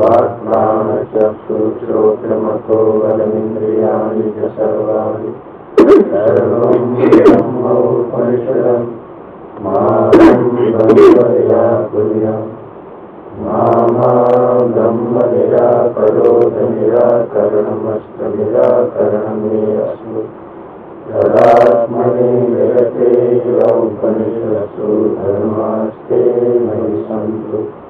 वाक्प्राणचक्षुश्रोत्रमतो बलमिन्द्रियाणि च सर्वाणि। सर्वं ब्रह्मोपनिषदम् माँ ब्रह्मया कुर्याम् मामा ब्रह्मनिराकरोधनिराकरणमस्तनिराकरणं मे अस्मि तदात्मने जगते उपनिषत्सु धर्मास्ते मयि सन्तु। ते मयि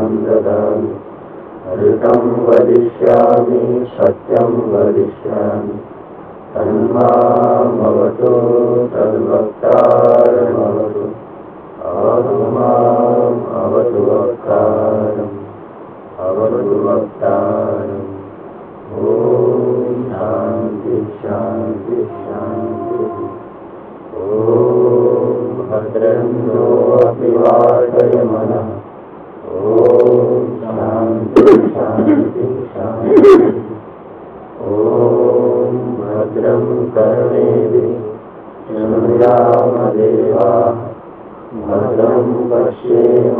महानीतेन ददामि ऋतं वदिष्यामि सत्यं वदिष्यामि। तन्मामवतु, तद्वक्तारमवतु। अवतु माम् अवतु वक्तारम् अवतु वक्तारम्। ॐ शान्ति शान्ति, शान्तिः। ॐ भद्रन्नो अपि वार्तय मनः। ॐ भद्रं कर्णेभिः शृणुयामदेवाः भद्रं पश्येमाक्षभिर्यताः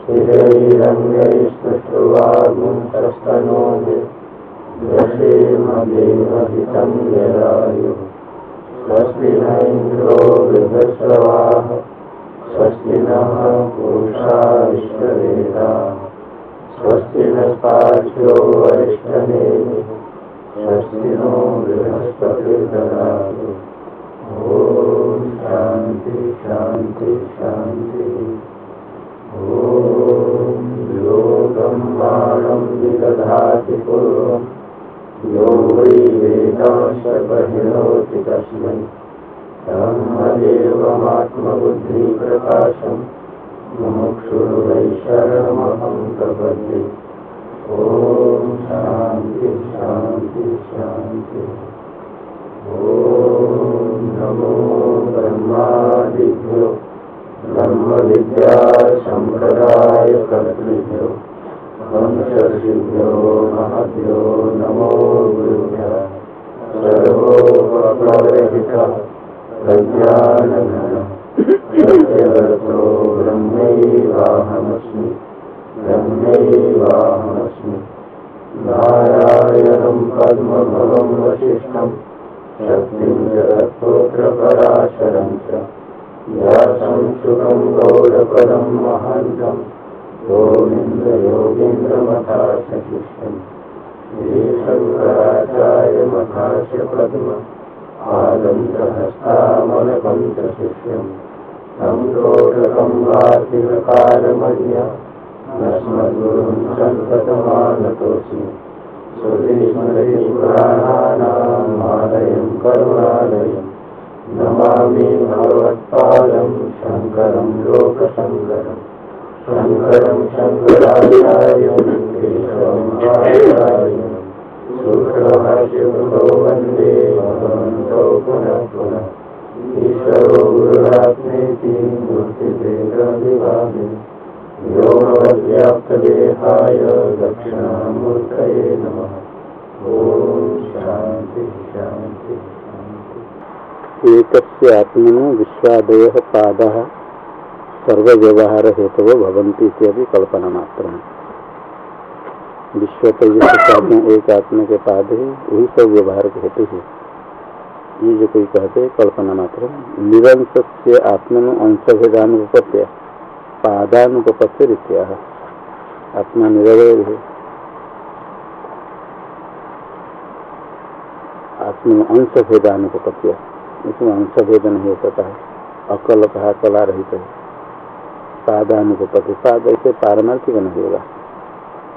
स्थिरैरङ्गैस्तुष्टुवागुंसस्तनोभिः दशेमदेवहितं यदायुः स्वस्ति न इन्द्रो वृद्धस्रवाः स्वस्ति नः विश्ववेदाः स्वस्ति नस्ताख्यो वरिष्ठनेमिः स्वस्ति नो बृहस्पतिर्ददातु। ॐ शान्ति शान्ति, शान्तिः। ॐ लोकं बाणं विदधाति पूर्वं। यो वै ब्रह्मदेवमात्मबुद्धिप्रकाशम् मुमुक्षुर्वै शरणमहं प्रपद्ये ॐ शान्ति शान्ति शान्ति। ॐ नमो ब्रह्मादिभ्यो, ब्रह्मविद्यासम्प्रदायकर्तृभ्यो वंशर्षिभ्यो महभ्यो नमो गुरुभ्यः। पादः सर्वव्यवहार हेतु भवंती इत्यादि कल्पना मात्र विश्व तो जैसे एक आत्मा के पाद है वही सब व्यवहार के हेतु है। ये जो कोई कहते हैं, कल्पना मात्र निरंश से आत्मन अंश भेदानुपत्य पादानुपत्य रीत्या आत्मा निरवय है। आत्मा अंश भेदानुपत्य इसमें अंश भेद नहीं हो सकता है। अकल कहा कला रहित है पादानुपति पाद ऐसे पारमार्थिक नहीं होगा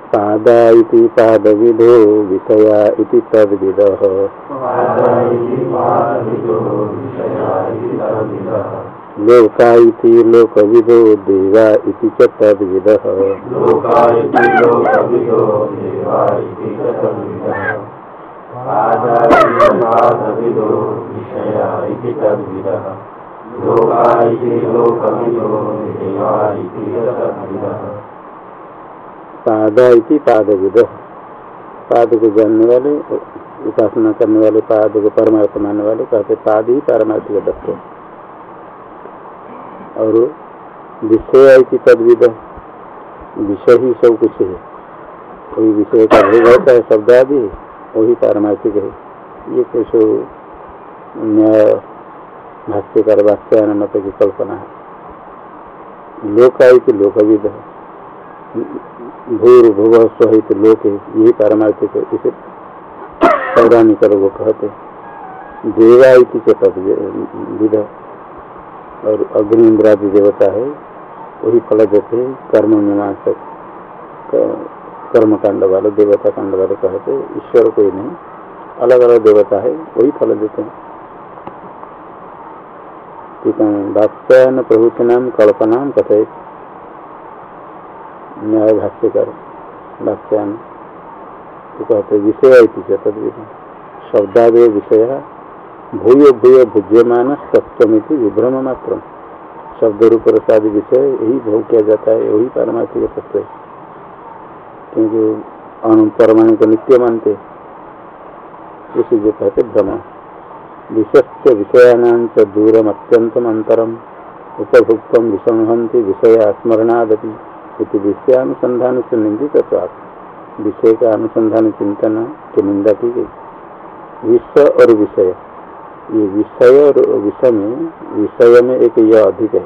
पादा इति पाद विधो विषया इति तद विद लोका इति लोक विदो देवा इति च तद विद पादा इति पाद इति विद पाद को जानने वाले उपासना करने वाले पाद को परमार्थ मानने वाले कहते पाद ही पारमार्थिक दत्त। और विषय इति तदविद। विषय ही सब कुछ है। कोई विषय का भोग होता है शब्द आदि वही पारमार्थिक है। ये कुछ न्याय भाष्यकार वाक्यान मत की कल्पना है। लोकायित लोकविद भूर भुव सहित लोक यही पारमार्थिक है। इसे पौराणिक वो कहते देवा इति विध। और अग्नि इंद्रादि देवता है, वही फल देते हैं। कर्म मीमांसक कर्म कांड वाले, देवता कांड वाले कहते ईश्वर कोई नहीं। अलग अलग देवता है, वही फल देते हैं। वाक्यान प्रभुति नाम कल्पना कथित न्याय भाष्यकर वाक्यान तो कहते विषय शब्दादय विषय भूय भूय भुज्यमान सत्यमिति विभ्रम मात्र शब्द रूप रसाद विषय यही भोग किया जाता है वही पारमार्थिक सत्य है। क्योंकि अणु परमाणु को नित्य मानते इसी जो कहते भ्रम विषयानां च दूरम अंतरम उपभुक्त विसंहति विषय स्मरणादपि इति विषयानुसंधान से निंदित विषय का अनुसंधान चिंतन की निंदा की गई विषय और विषय। ये विषय और विषय में विषय में एक यह अधिक है।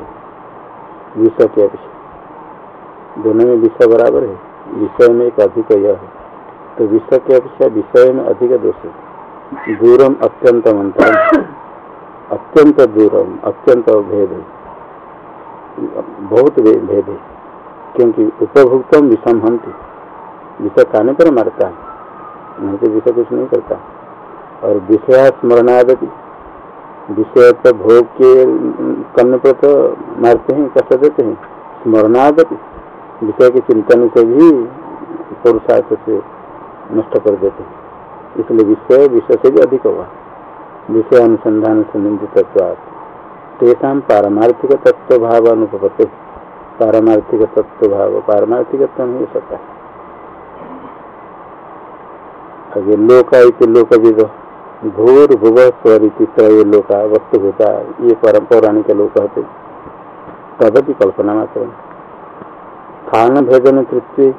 विषय के अपेक्षा दोनों में विषय बराबर है। विषय में एक अधिक यह है। तो विषय के अपेक्षा विषय में अधिक दोष है। दूरम अत्यंत अंतरम अत्यंत दूरम अत्यंत भेद। बहुत भेद है क्योंकि उपभोक्तम विषम हंती विषय खाने पर मरता है। नहीं तो विषय कुछ नहीं करता। और विषय स्मरणादि विषय तो भोग के करने पर तो मारते हैं, कष्ट देते हैं। स्मरणादि विषय के चिंतन से भी पुरुषार्थ से नष्ट कर देते हैं। इसलिए विषय विषय से भी अधिक हुआ विषय अनुसंधान संबंधित तत्वात् तेषा पारमार्थिक तत्व भाव अनुपते पारमार्थिक तत्व भाव पारमार्थिक नहीं हो। सकता आगे लोका इति लोक विद भूर, भुव स्वरिति त्रय लोका वस्तु होता ये परम पौराणिक लोक होते। तदपि कल्पना मात्र। स्थान, भेदन तृतीय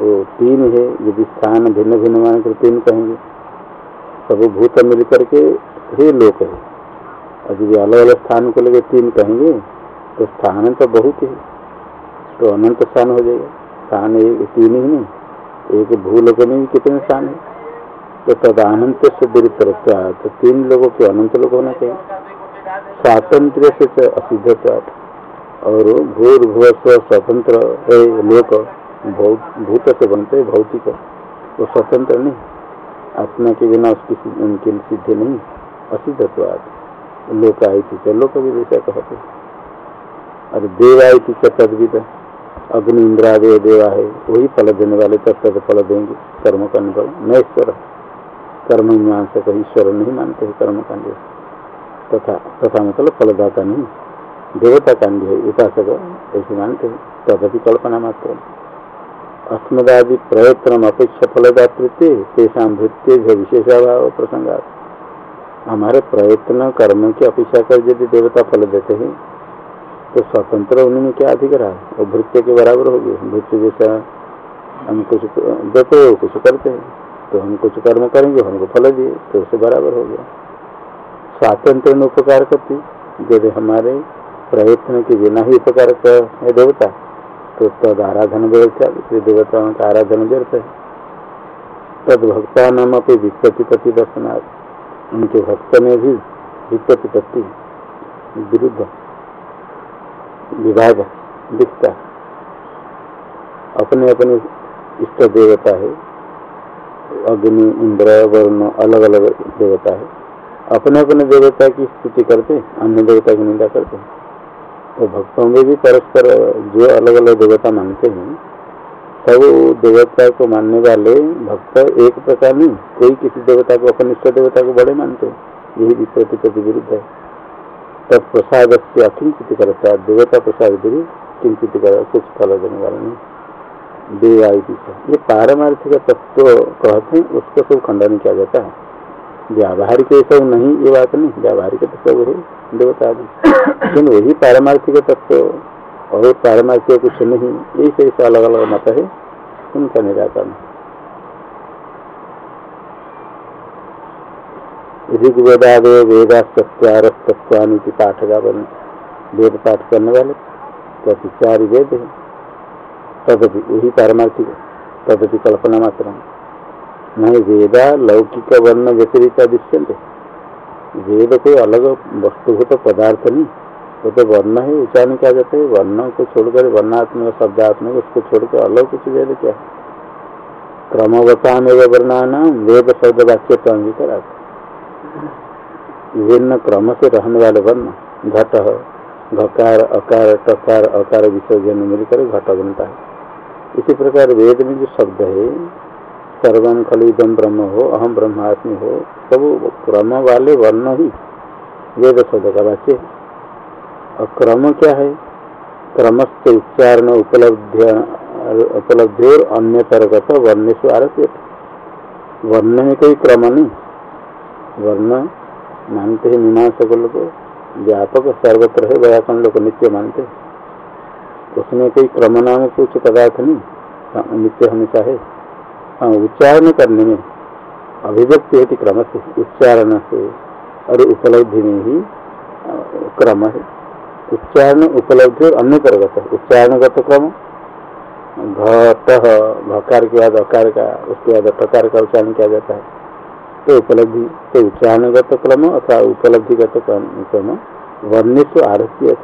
वो तीन है यदि स्थान भिन्न भिन्न मान कर तीन कहेंगे। सब भूत मिल करके ही लोक है। और यदि अलग अलग स्थान को लेकर तीन कहेंगे तो स्थान तो बहुत है तो अनंत स्थान हो जाएगा। स्थान एक तीन ही नहीं एक भूलोक में भी कितने स्थान है? तो तद अनंत से दूर तो तीन लोगों के अनंत लोग होना चाहिए। स्वातंत्र से असिद्ध और भूर भूव स्वतंत्र है, लोक। भूत से बनते भौतिक वो स्वतंत्र नहीं आत्मा के बिना उसकी उनके लिए सिद्धि नहीं असिद्धत्वाद लोक आई थी लोक भी जैसा कहते और देव आई थी तदविद अग्नि, इंद्रादय, देवा है। वही फल देने वाले तत्त फल देंगे। कर्म करने पर न ईश्वर कर्म मीमांसा को ईश्वर नहीं मानते हैं कर्म कांड तथा तथा मतलब फलदाता नहीं। देवता कांड है उपासक ऐसे मानते हैं। तदपि कल्पना मात्र अस्मदादि प्रयत्न अपेक्षा फलदातृत्व तेषा भृत्य विशेषाभाव प्रसंगात हमारे प्रयत्न कर्म की अपेक्षा कर यदि देवता फल देते हैं तो स्वतंत्र उनमें क्या अधिकार है वो भृत्य के बराबर हो गए। भृत्य जैसा हम कुछ देते हो कुछ करते हैं। तो हम कुछ कर्म करेंगे, हमको फल दिए तो उससे बराबर हो गया। स्वातंत्र उपकार करती यदि हमारे प्रयत्न के बिना ही उपकार है देवता तो तद आराधन व्यवस्था इसलिए देवताओं का आराधन व्यर्थ है तद भक्ता नाम अपनी वित्पत्ति दर्शनार्थ उनके भक्त में भी वित्पत्ति विरुद्ध विभाग दिखता अपने अपने इष्ट देवता है। अग्नि, इंद्र, वर्ण अलग अलग देवता है। अपने अपने देवता की स्तुति करते अन्य देवता की निंदा करते तो भक्तों में भी परस्पर जो अलग अलग देवता मानते हैं सब देवता को मानने वाले भक्त एक प्रकार नहीं, कोई किसी देवता को अपने इष्ट देवता को बड़े मानते हैं। यही विपरीत प्रति विरुद्ध है। तत्प्रसाद से अकिंचित करता है, देवता प्रसाद भी किंचित कर, कुछ फल देने वाला नहीं। देव आई ये पारमार्थिक तत्व कहते हैं, उसको सब खंडन किया जाता है। व्यावहारिक ये सब नहीं, ये बात नहीं। व्यावहारिक तो सब है। देवता लेकिन वही पारमार्थिक तत्व और पारमार्थिक कुछ नहीं यही से ऐसा अलग अलग मत है, उनका निराकरण। ऋग्वेदादे वेदा सत्यार तत्वानी पाठ का बने वेद पाठ करने वाले प्रति चार वेद है। तदपि वही पारमार्थिक, तदपि कल्पना मात्र नहीं वेदा लौकिक वर्ण व्यतिरिक्त दृश्यंते वेद कोई अलग वस्तुभूत पदार्थ नहीं। वो तो वर्ण है उच्चारण क्या जाते हैं। वर्ण को छोड़कर वर्णात्मक शब्दात्मक, उसको छोड़कर अलग कुछ वेद क्या है? क्रमवता में वर्णाना वेद शब्द वाक्य तो अंगीकार विभिन्न क्रम से रहने वाले वर्ण, घट, घकार, अकार, टकार, अकार, विसर्जन, मिलकर घट बनता है। इसी प्रकार वेद में जो शब्द है सर्वम खलिदम ब्रह्म हो अहम ब्रह्मास्मि हो, सब क्रम वाले वर्ण ही, वेद शब्द का वाच्य क्रम क्या है? क्रमस्थ उच्चारण उपलब्ध उपलब्धि और अन्य तरगत वर्ण से आरस्य वर्ण में कोई क्रम नहीं। वर्ण मानते हैं मीमांसक लोग, व्यापक सर्वत्र है, व्याकरण लोग नित्य मानते उसमें कोई क्रम नाम कुछ पदार्थ नहीं, नित्य हमेशा हाँ। उच्चारण करने में अभिव्यक्ति होती क्रम से उच्चारण से और उपलब्धि में ही क्रम है। उच्चारण उपलब्धि और अन्य परगत है उच्चारणगत क्रम घट घकार के बाद अकार का उसके बाद प्रकार का उच्चारण किया जाता है। तो उपलब्धि तो उच्चारणगत क्रम अथवा उपलब्धिगत क्रम वर्ण से आरभ्य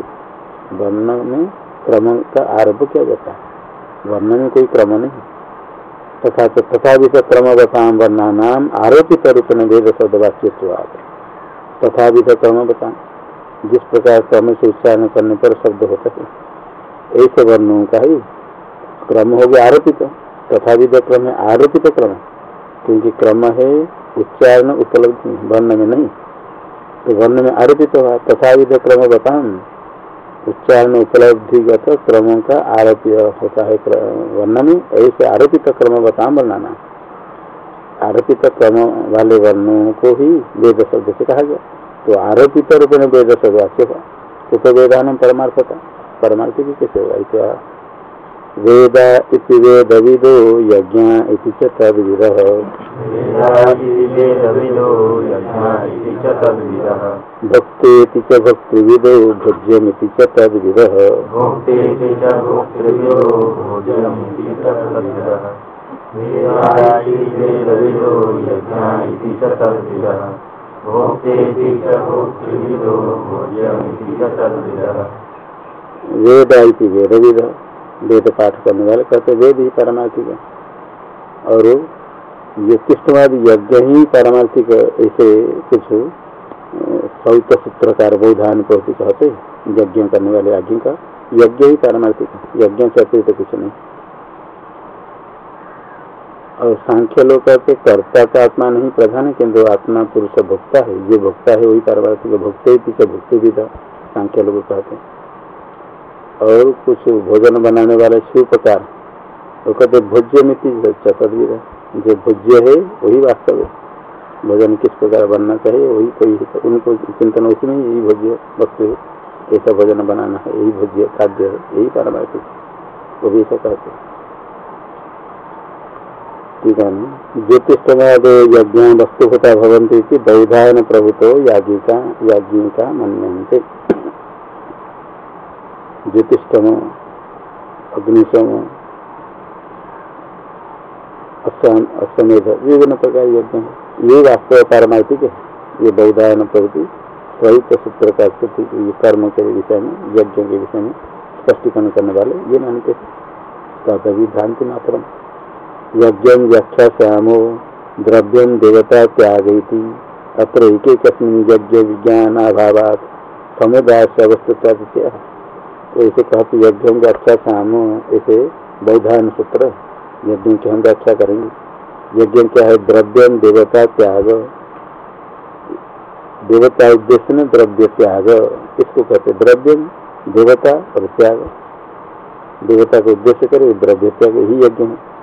वर्ण में क्रम का आरंभ किया जाता है। वर्ण में कोई क्रम नहीं। तथा तो तथा भी क्रमवताम वर्णा नाम आरोपित रूप में वेद शब्द वाक्य तथा भी क्रम बता जिस प्रकार क्रम से उच्चारण करने पर शब्द होता है ऐसे वर्णों का ही क्रम हो गया आरोपित। तथा विध क्रम है आरोपित क्रम। क्योंकि क्रम है उच्चारण उपलब्धि, वर्ण में नहीं। तो वर्ण में आरोपित हुआ। तथा विध क्रम बताम उच्चारण उपलब्धिगत क्रमों का आरोप होता है वर्णन। ऐसे आरोपित क्रम बताओ वर्णाना। आरोपित क्रम वाले वर्णों को ही वेद शब्द से कहा गया। तो आरोपित रूप में वेद शब्द वाक्य उपवेदान परमार्थता परमार्थ भी कैसे होगा? वेद इति वेद विदो यज्ञ इति च तद्विदः। भक्तेति च भक्तृविदो भोज्यमिति च तद्विदः। वेद इति वेद विद पाठ करने वाले कहते वेद ही। पारमार्थिक और युक्तिष्ठवाद यज्ञ ही पारमार्थिक ऐसे कुछ सौत सूत्रकार बौधान को कहते यज्ञ करने वाले आज्ञ का। यज्ञ ही पारमार्थिक यज्ञ से अतिरिक्त कुछ नहीं। और सांख्य लोग कहते कर्ता का आत्मा नहीं, प्रधान है किन्तु आत्मा पुरुष भोक्ता है। जो भोक्ता है, वही पारमार्थिक भोक्ते ही, पीछे भोक्ति भी था, सांख्य लोग कहते हैं। और कुछ भोजन बनाने वाले शिव प्रकार। वो कहते, भोज्य मिति चतुर्वीर जो भोज्य है, वही वास्तव है। भोजन किस प्रकार बनना चाहिए, वही कोई उनको चिंतन उसी में यही भोज्य वस्तु है। ऐसा भोजन बनाना है, यही भोज्य खाद्य है, यही पारमार्थिक वो भी ऐसा कहते ठीक है ज्योतिषमद यज्ञ वस्तुभूता भवंती बौधायन प्रभुतो याज्ञिका याज्ञिका मनते ज्योतिषम अग्निशम, अश्वमेध, विभिन्न प्रकार यज्ञ ये वास्तव पारमार्थिक है। ये बौधायन प्रवृत्ति सहित सूत्र का स्थिति कर्म के विषय में, यज्ञ के विषय में स्पष्टीकरण करने वाले ये मानते तभी भ्रांति मात्र यज्ञ व्याख्या श्यामो द्रव्यम देवता त्याग अत्र एक यज्ञ विज्ञान अभाव समुदाय से अवस्था तो ऐसे कहते यज्ञ व्याख्या श्याम ऐसे बौधायन सूत्र यज्ञ की हम व्याख्या करेंगे। यज्ञ क्या है? द्रव्यम देवता त्याग। देवता उद्देश्य में द्रव्य त्याग। इसको कहते द्रव्यम देवता और त्याग। देवता को उद्देश्य करे, द्रव्य त्याग ही यज्ञ है।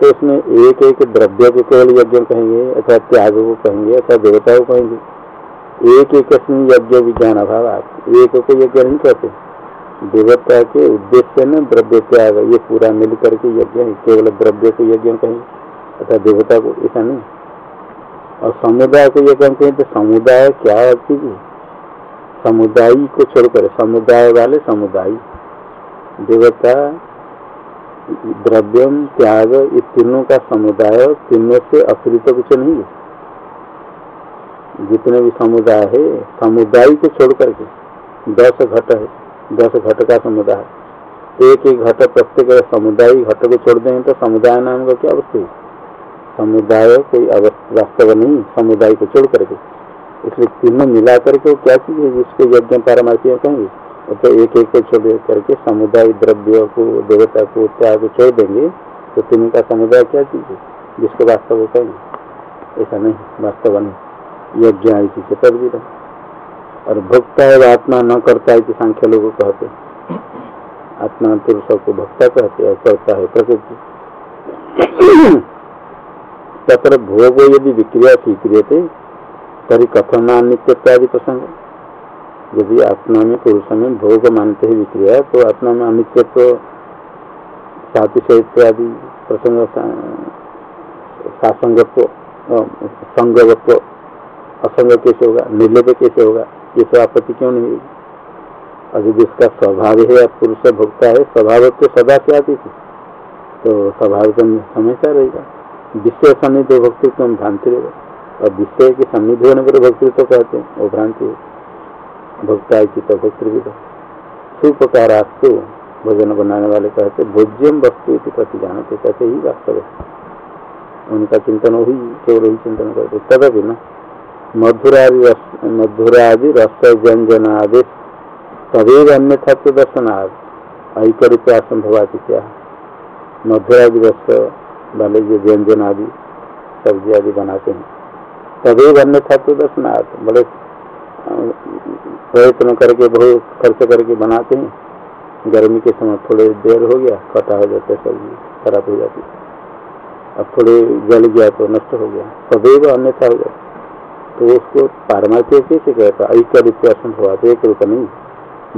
तो उसमें एक एक द्रव्य को केवल यज्ञ कहेंगे, अथवा त्याग को कहेंगे, अथवा देवता को कहेंगे। एक एक यज्ञ विज्ञान अभाव एक को यज्ञ नहीं कहते। देवता के उद्देश्य में द्रव्य त्याग ये पूरा मिल करके यज्ञ केवल द्रव्य को यज्ञ कहें अथवा देवता को ऐसा नहीं। और समुदाय को यज्ञ कहें तो समुदाय क्या है समुदाय को छोड़कर समुदाय वाले समुदाय। देवता, द्रव्यम, त्याग, ये तीनों का समुदाय तीनों से अतिरिक्त कुछ नहीं है। जितने भी समुदाय है, समुदाय को छोड़ करके, दस घट है। दस घट का समुदाय। एक एक घट प्रत्येक समुदाय घट को छोड़ देंगे तो समुदाय नाम का क्या वस्तु समुदाय कोई वास्तव नहीं, समुदाय को छोड़ करके। इसलिए तीनों मिला करके क्या चीज़ है? जिसको यज्ञ पारमार्थी कहेंगे तो एक एक को छोड़ करके समुदाय द्रव्य को, देवता को, त्याग को छोड़ देंगे तो तीनों का समुदाय क्या चीज़ है? जिसको वास्तव कहेंगे ऐसा नहीं, वास्तव नहीं। यज्ञ इसी से तदवीर और भक्ता है आत्मा न करता है कि सांख्य लोग कहते आत्मा पुरुष को भक्ता कहते हैं करता है प्रकृति। तथा भोग यदि विक्रिया स्वीक्रियते, तरी कथनानित्यादि प्रसंग। यदि आत्मा में पुरुष में भोग मानते ही विक्रिया तो आत्मा में अनित्यत्व सातिशयत्व आदि प्रसंग, सासंगत्व संगवत्व असंग कैसे होगा निर्लभ कैसे होगा? ये सब आपत्ति क्यों नहीं होगी अभी जिसका स्वभाव है पुरुष भोगता है, स्वभाव तो सदा से आती थी। तो स्वभाव तो हमेशा रहेगा। विषय सन्निधि भक्तित्व हम भ्रांति रहेगा और विषय के सन्निधि होने पर भक्ति तो कहते हैं, वो भ्रांति है। भक्ता चित्त भक्तृविद सुप्रकारास्तु भोजन बनाने वाले कहते भोज्यम वस्तु प्रति जानते कहते ही वास्तव है। उनका चिंतन वही, केवल वही चिंतन करते तदपि न मधुरादि मधुरादि रस व्यंजन आदि तदेव अन्य तत्व दर्शनार्थ ऐकरित्या संभवाति क्या? मधुरादि रस वाले जो व्यंजन आदि सब्ज़ी आदि बनाते हैं। तदेव अन्य तत्व दर्शनार्थ बड़े प्रयत्न करके, बहुत खर्च करके बनाते हैं। गर्मी के समय थोड़े देर हो गया, कटा हो जाता है सब्ज़ी, खराब हो जाती है। अब थोड़े जल गया तो नष्ट हो गया। सदैव अन्यथा हो गया तो उसको पारमार्थ्य कैसे कहता ऐक्य रूप असंभव एक रूप नहीं।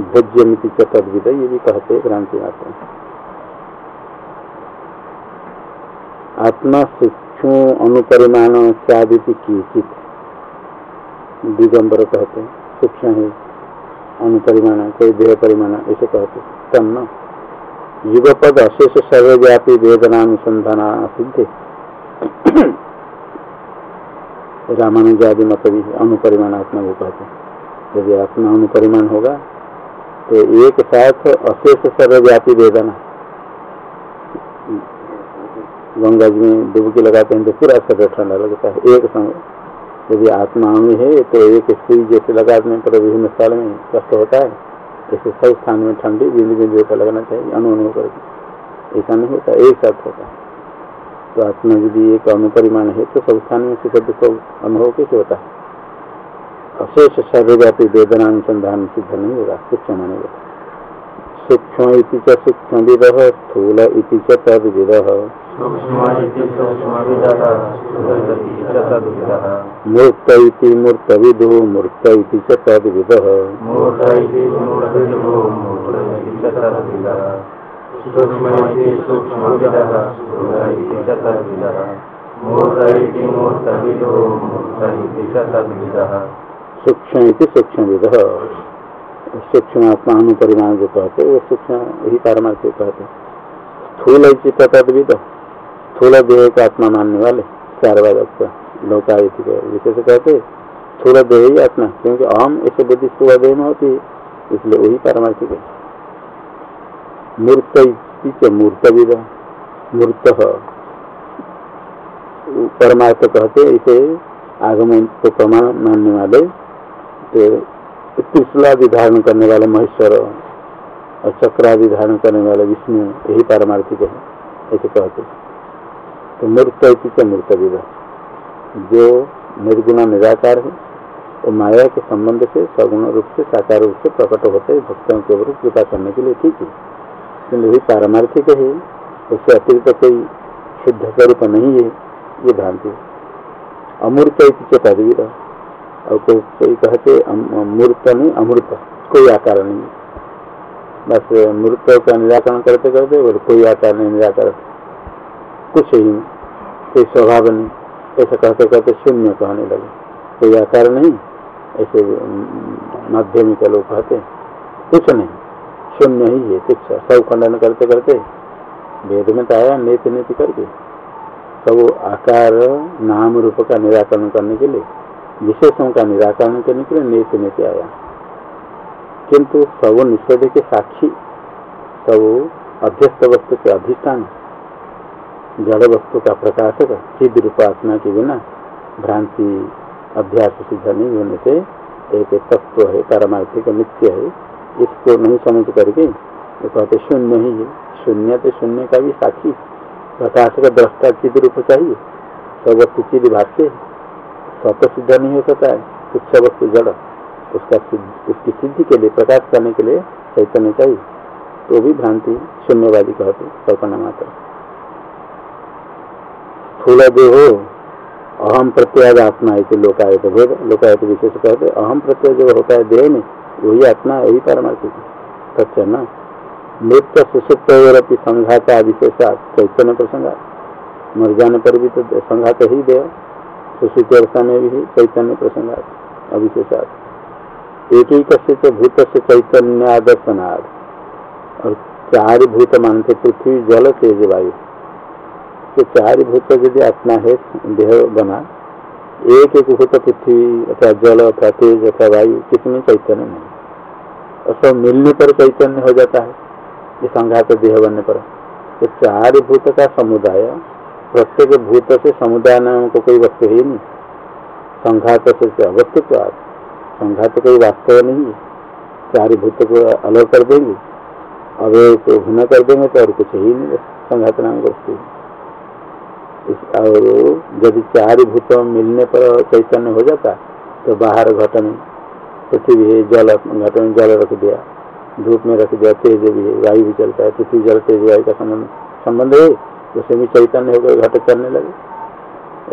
भोज्य मिति चतुर्विद ये भी कहते भ्रांति मात्र आत्मा सूक्ष्म अनुपरिमाण साधित की चित दिगंबर कहते हैं सूक्ष्म है, अनुपरिमाण, कोई देह परिमाण ऐसे कहते तन्न। युगपद अशेष सर्वव्यापी वेदना अनुसंधान सिद्धे। रामानुजादि मत भी अनुपरिमाण आत्मा को कहते यदि आत्मा अनुपरिमाण होगा तो एक साथ अशेष सर्वव्यापी वेदना। गंगा जी में डुबकी लगाते हैं तो पूरा शरीर ठंडा लगता है। एक समय यदि आत्मा में है तो एक सुई जैसे लगाने पर विभिन्न स्थल में कष्ट होता है जैसे सब स्थान में ठंडी बिंदु बिंदु का लगना चाहिए अनु करके ऐसा नहीं होता, एक साथ होता तो आत्मा यदि एक अनुपरिमाण है तो सब स्थान में सुख दुख अनुभव कैसे होता है? अशेष सर्वव्यापी वेदना अनुसंधान सिद्ध नहीं होगा सूक्ष्म मानेगा सूक्ष्म सूक्ष्म विद, स्थूल तद विद। मूर्त मूर्त विदु, मूर्त तद विद। सूक्ष्म सूक्ष्म विद सूक्ष्म जो कहते वो सूक्ष्म, यही पारमार्थिक कहते स्थूल चित्त तदविद, स्थूल देह का आत्मा मानने वाले चार बात लोकायति विशेष कहते, स्थूल देह ही आत्मा, क्योंकि आम ऐसे बुद्धि स्थूल देह में होती है, इसलिए वही पारमार्थिक है। मूर्त मूर्त विद मूर्त। परमार्थ कहते, इसे आगमन को प्रमाण मानने वाले तो त्रिशूलादि धारण करने वाले महेश्वर और चक्रादि धारण करने वाले विष्णु, यही पारमार्थिक है, ऐसे कहते तो मूर्त मूर्त विदा जो निर्गुणा निराकार है, वो माया के संबंध से सगुण रूप से, साकार रूप से प्रकट होते भक्तों के ऊपर कृपा करने के लिए ठीक है। किन्तु वही पारमार्थिक है, उससे अतिरिक्त कोई सिद्ध स्वरूप नहीं है, ये भ्रांति अमूर्त पदवीर और कोई कोई कहते मूर्त नहीं अमृत कोई आकार नहीं बस मूर्त का निराकरण करते करते और कोई आकार नहीं, निराकर। कुछ ही नहीं, कोई स्वभाव नहीं, ऐसा कहते कहते शून्य कहने लगे। कोई आकार नहीं, ऐसे माध्यमिक लोग कहते कुछ नहीं। शून्य ही है कुछ सब खंडन करते करते वेद में तो आया, नीति नीति करके। सब आकार, नाम रूप का निराकरण करने के लिए विशेषों का निराकरण करने के लिए नीति नीति आया। किंतु सब निषेध के साक्षी सब अध्यस्त वस्तु के अधिष्ठान, जड़ वस्तु का प्रकाशक, सिद्ध रूप आत्मा के बिना भ्रांति, अभ्यास, सिद्ध नहीं होने से, एक तत्व है, पारमार्थिक नित्य है। इसको नहीं समझ करके वो कहते शून्य ही है। शून्य तो शून्य का भी साक्षी प्रकाश का दृष्टा चिद रूप चाहिए। सब वस्तु चिद भाष्य स्वत सिद्ध नहीं हो सकता है। कुछ वस्तु जड़। उसका उसकी सिद्धि के लिए, प्रकाश करने के लिए चैतन्य चाहिए। तो भी भ्रांति शून्यवादी कहते कल्पना मात्र। स्थूल देहो अहम प्रत्यय आत्मा है लोकायत भेद। लोकायत विशेष कहते अहम प्रत्यय जो होता है देह में वही आत्मा यही पारमार्थिक सत्य न? नित्य सुसुप्त संघाता विशेषा चैतन्य प्रसंगात मर जाने पर भी तो संघात ही देह। सुश्रुति अवस्था में भी चैतन्य प्रसंगात अविशेषात एक ही कस्य भूत से चैतन्य आदर्शनाद और चार भूत मानते पृथ्वी, जल, तेज, वायु। तो चार भूत यदि आत्मा है, देह बना एक एक भूत पृथ्वी अथवा जल, अथवा तेज, अथवा वायु किसमें चैतन्य नहीं। और सब मिलने पर चैतन्य हो जाता है, ये संघात देह बनने पर। तो चार भूत का समुदाय, प्रत्येक भूत से समुदाय नाम को कोई वस्तु है नहीं। संघात से अवस्तुत्व संघात कोई वास्तव नहीं है। चार भूत को अलग कर देंगे को भिन्न कर देंगे तो और कुछ ही नहीं संघात नाम वस्तु और यदि चार भूत मिलने पर चैतन्य हो जाता तो बाहर घट में पृथ्वी है, जल घट में जल रख दिया, धूप में रख दिया, तेज भी है, वायु भी चलता है, पृथ्वी जल, तेज, वायु का संबंध संबंध है उसमें भी चैतन्य होकर घट चलने लगे।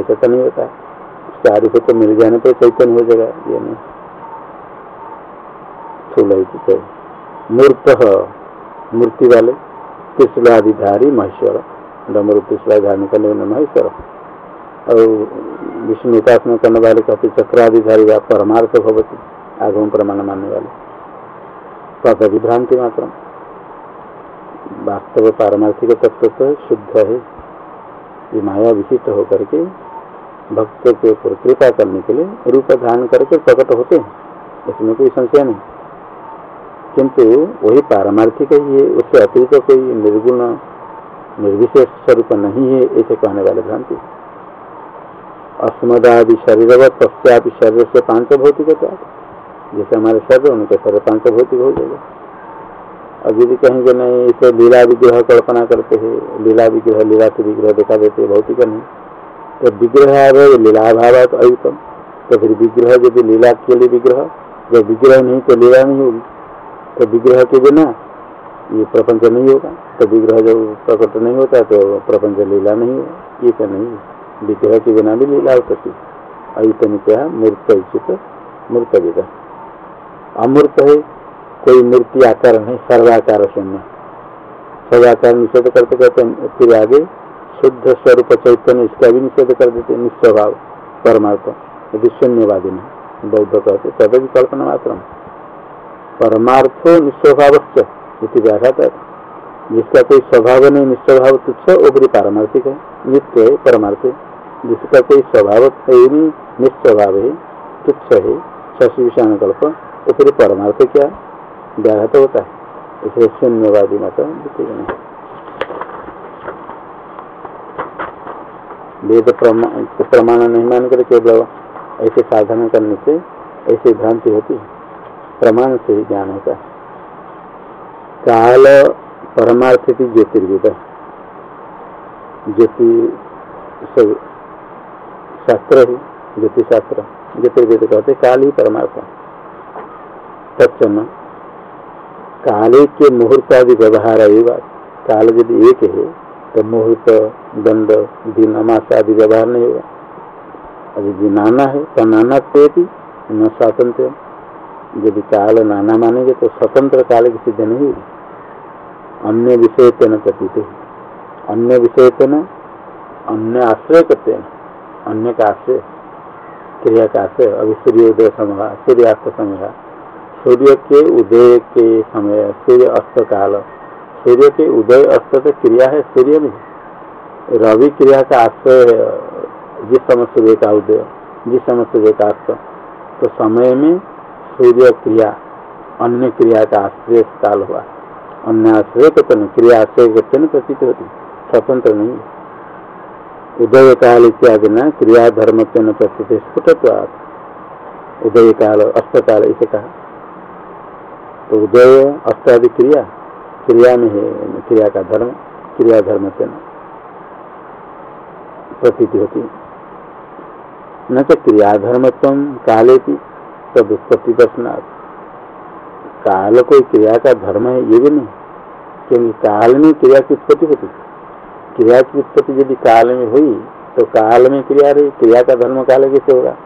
ऐसा तो नहीं होता। चार भूत मिल जाने पर चैतन्य हो जाएगा, ये नहीं। स्थूल मूर्त, मूर्ति वाले त्रिशूलाधिधारी महेश्वर। डमरू त्रिशूला धारण करने वाले महेश्वर और विष्णु उपासना करने वाले कहते चक्राधिधारी व परमार्थ भवती आगम प्रमाण मानने वाले। तद विभ्रांति मात्र वास्तव पारमार्थिक तत्व तो शुद्ध है। ये माया विशिष्ट होकर के भक्त के ऊपर कृपा करने के लिए रूप धारण करके प्रकट होते हैं। इसमें कोई संशय नहीं। किंतु वही पारमार्थिक ही है, उससे अतिरिक्त कोई निर्गुण निर्विशेष स्वरूप नहीं है, ऐसे कहने वाले भ्रांति। अस्मदादि शरीर तस्यापि शरीर से पाँच भौतिक होता जैसे हमारे शरीर उनके शरीर पाँच भौतिक हो जाएगा। अब यदि कहेंगे, नहीं, इसे लीला विग्रह कल्पना करते हैं लीला विग्रह लीला से विग्रह देखा देते हैं, भौतिक नहीं। तो विग्रह है लीला भाव तो अयुतम। तो फिर विग्रह यदि लीला के लिए विग्रह, जब विग्रह नहीं तो लीला नहीं होगी। तो विग्रह के बिना ये प्रपंच नहीं होगा। तो विग्रह जब प्रकट नहीं होता तो प्रपंच लीला नहीं होगा। ये तो नहीं विग्रह के बिना भी लीला हो सकती अयुत क्या मूर्त उचित मूर्त विद अमूर्त है, कोई मूर्ति आकार नहीं, सर्वाकार शून्य। सर्वाकार निषेध करते कहते फिर आगे शुद्ध स्वरूप चैतन्य इसका भी निषेध कर देते निस्वभाव परमार्थ यदि शून्यवादी में बौद्ध कहते तभी कल्पना मात्र परमार्थो निस्वभाव व्याघात जिसका कोई स्वभाव नहीं, निस्वभाव तुच्छ वो पूरी पारमार्थिक है, नित्य है परमार्थ जिसका कोई स्वभाव है ही नहीं, निस्वभाव है, तुच्छ है शशि विषाण कल्प वो पूरी परमार्थ क्या? व्याघात होता है। इसलिए शून्यवादी मत वेद प्रमाण नहीं मान कर केवल ऐसे साधना करने से ऐसी भ्रांति होती है। प्रमाण से ही ज्ञान होता है। काल परमार्थ की ज्योतिर्विद ज्योति सब शास्त्र है ज्योतिष शास्त्र। ज्योतिर्विद कहते काल ही परमार्थ सच्चन काले के मुहूर्त आदि व्यवहार है काल यदि एक है तो मुहूर्त, दंड, दिन, अमास आदि व्यवहार नहीं होगा। अभी नाना है तो नाना तो न स्वातंत्र यदि काल नाना मानेंगे तो स्वतंत्र काल की सिद्ध नहीं होगी। अन्य विषय तेन प्रतीत अन्य विषय तेन अन्य आश्रय करते हैं अन्य का आश्रय, क्रिया का आश्रय, अभी सूर्य उदय समय सूर्यास्त समय सूर्य के उदय के समय, सूर्य अस्त काल। सूर्य के उदय अस्त तो क्रिया है, सूर्य में। रवि क्रिया का आश्रय जिस समय सूर्य का उदय, जिस समय सूर्य का अस्त। तो समय में सूर्य क्रिया, अन्य क्रिया का आश्रय काल हुआ। अन्य आश्रय तो क्रिया आश्रय करते न प्रतीत होती स्वतंत्र नहीं। उदय काल इत्यादि न क्रिया धर्म प्रतीत स्फुट उदय काल अस्त काल इसे कहा। तो उदय अष्टादि क्रिया क्रिया में है, क्रिया का धर्म क्रिया धर्म प्रतीति होती। न तो क्रिया धर्म काले की तद उत्पत्ति दर्शनार्थ काल कोई क्रिया का धर्म है, ये भी नहीं। क्योंकि काल में क्रिया की उत्पत्ति होती क्रिया की उत्पत्ति यदि काल में हुई तो काल में क्रिया रही, क्रिया का धर्म काल कैसे होगा?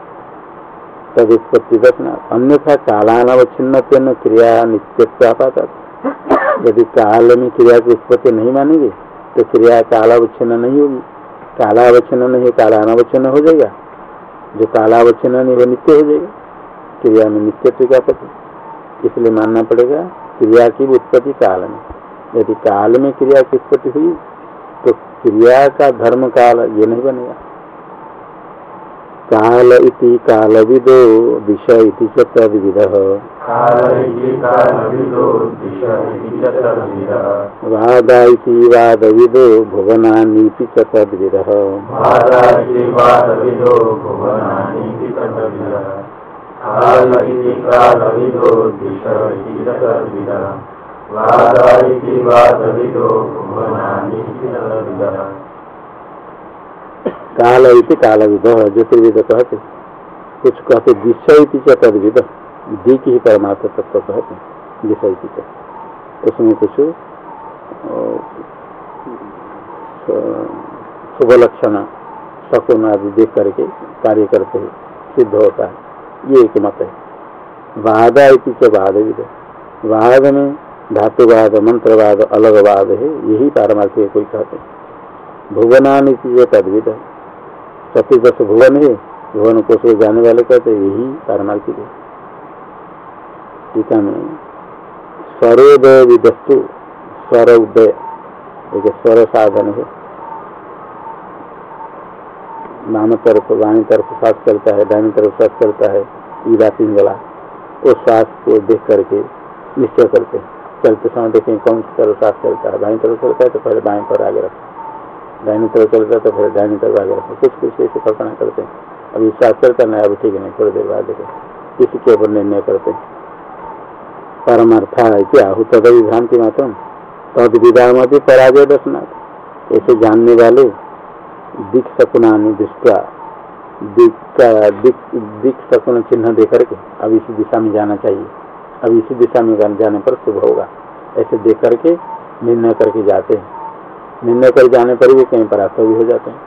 तद उत्पत्ति दर्शनार्थ अन्यथा कालानवच्छिन्न क्रिया नित्यत्व यदि काल में क्रिया की उत्पत्ति नहीं मानेंगे तो क्रिया कालावच्छिन्न नहीं होगी। कालावच्छिन्न नहीं कालानवच्छिन्न हो जाएगा। जो कालावच्छिन्न नहीं, वो नित्य हो जाएगा। क्रिया में नित्यत्व का पति इसलिए मानना पड़ेगा क्रिया की उत्पत्ति काल में। यदि काल में क्रिया की उत्पत्ति हुई तो क्रिया का धर्म काल ये नहीं बनेगा। काल इति विषय काल इति कालविदो दिश इति च तद्विदः वादा इति वादा तद्विदः काल काल ज्योतिर्विद कहते कुछ कहते विषय इति तद्विद दिक ही परमात्म तत्व कहते विषय च। उसमें कुछ शुभ लक्षण, शकुन आदि देख करके कार्य करते सिद्ध होता है। ये एक मत है। वादा इति च वादविद। वाद में धातुवाद, मंत्रवाद अलग वाद है, यही पारमार्थिक कोई कहते हैं। भुवनान इति तद्विद। चतुर्दश भुवन है, भुवन को से जाने वाले कहते यही पारमार्थिक है। टीका में स्वरोदय विदस्तु स्वर उदय एक स्वर साधन है। वाम तरफ़ बाणी तरफ़ श्वास चलता है दाहिनी तरफ़ श्वास चलता है ईरा पिंगला वो श्वास को देख करके निश्चय करते हैं। चलते समय देखें कौन सी तरफ़ श्वास चलता है, बाई तरफ़ चलता है तो पहले बाएँ पर आगे रखो दाहिनी तरफ़ चलता है तो फिर दाहिनी तरफ़ आगे रखो कुछ कुछ ऐसे कल्पना करते हैं। अभी श्वास चलता नहीं अभी ठीक नहीं, थोड़ी देर बाद देखें। इसी के ऊपर निर्णय करते हैं। परमार्था क्या? तदि भ्रांति मात्र। तद में भी पराजय दर्शनाथ ऐसे जानने वाले दिख सकुनानी दृष्टा दिक का दिक दिक सकुन चिन्ह दे करके अब इसी दिशा में जाना चाहिए। अब इसी दिशा में जाने पर शुभ होगा। ऐसे देख करके, निर्णय करके जाते हैं। निर्णय कर जाने पर भी कहीं परास्त भी हो जाते हैं।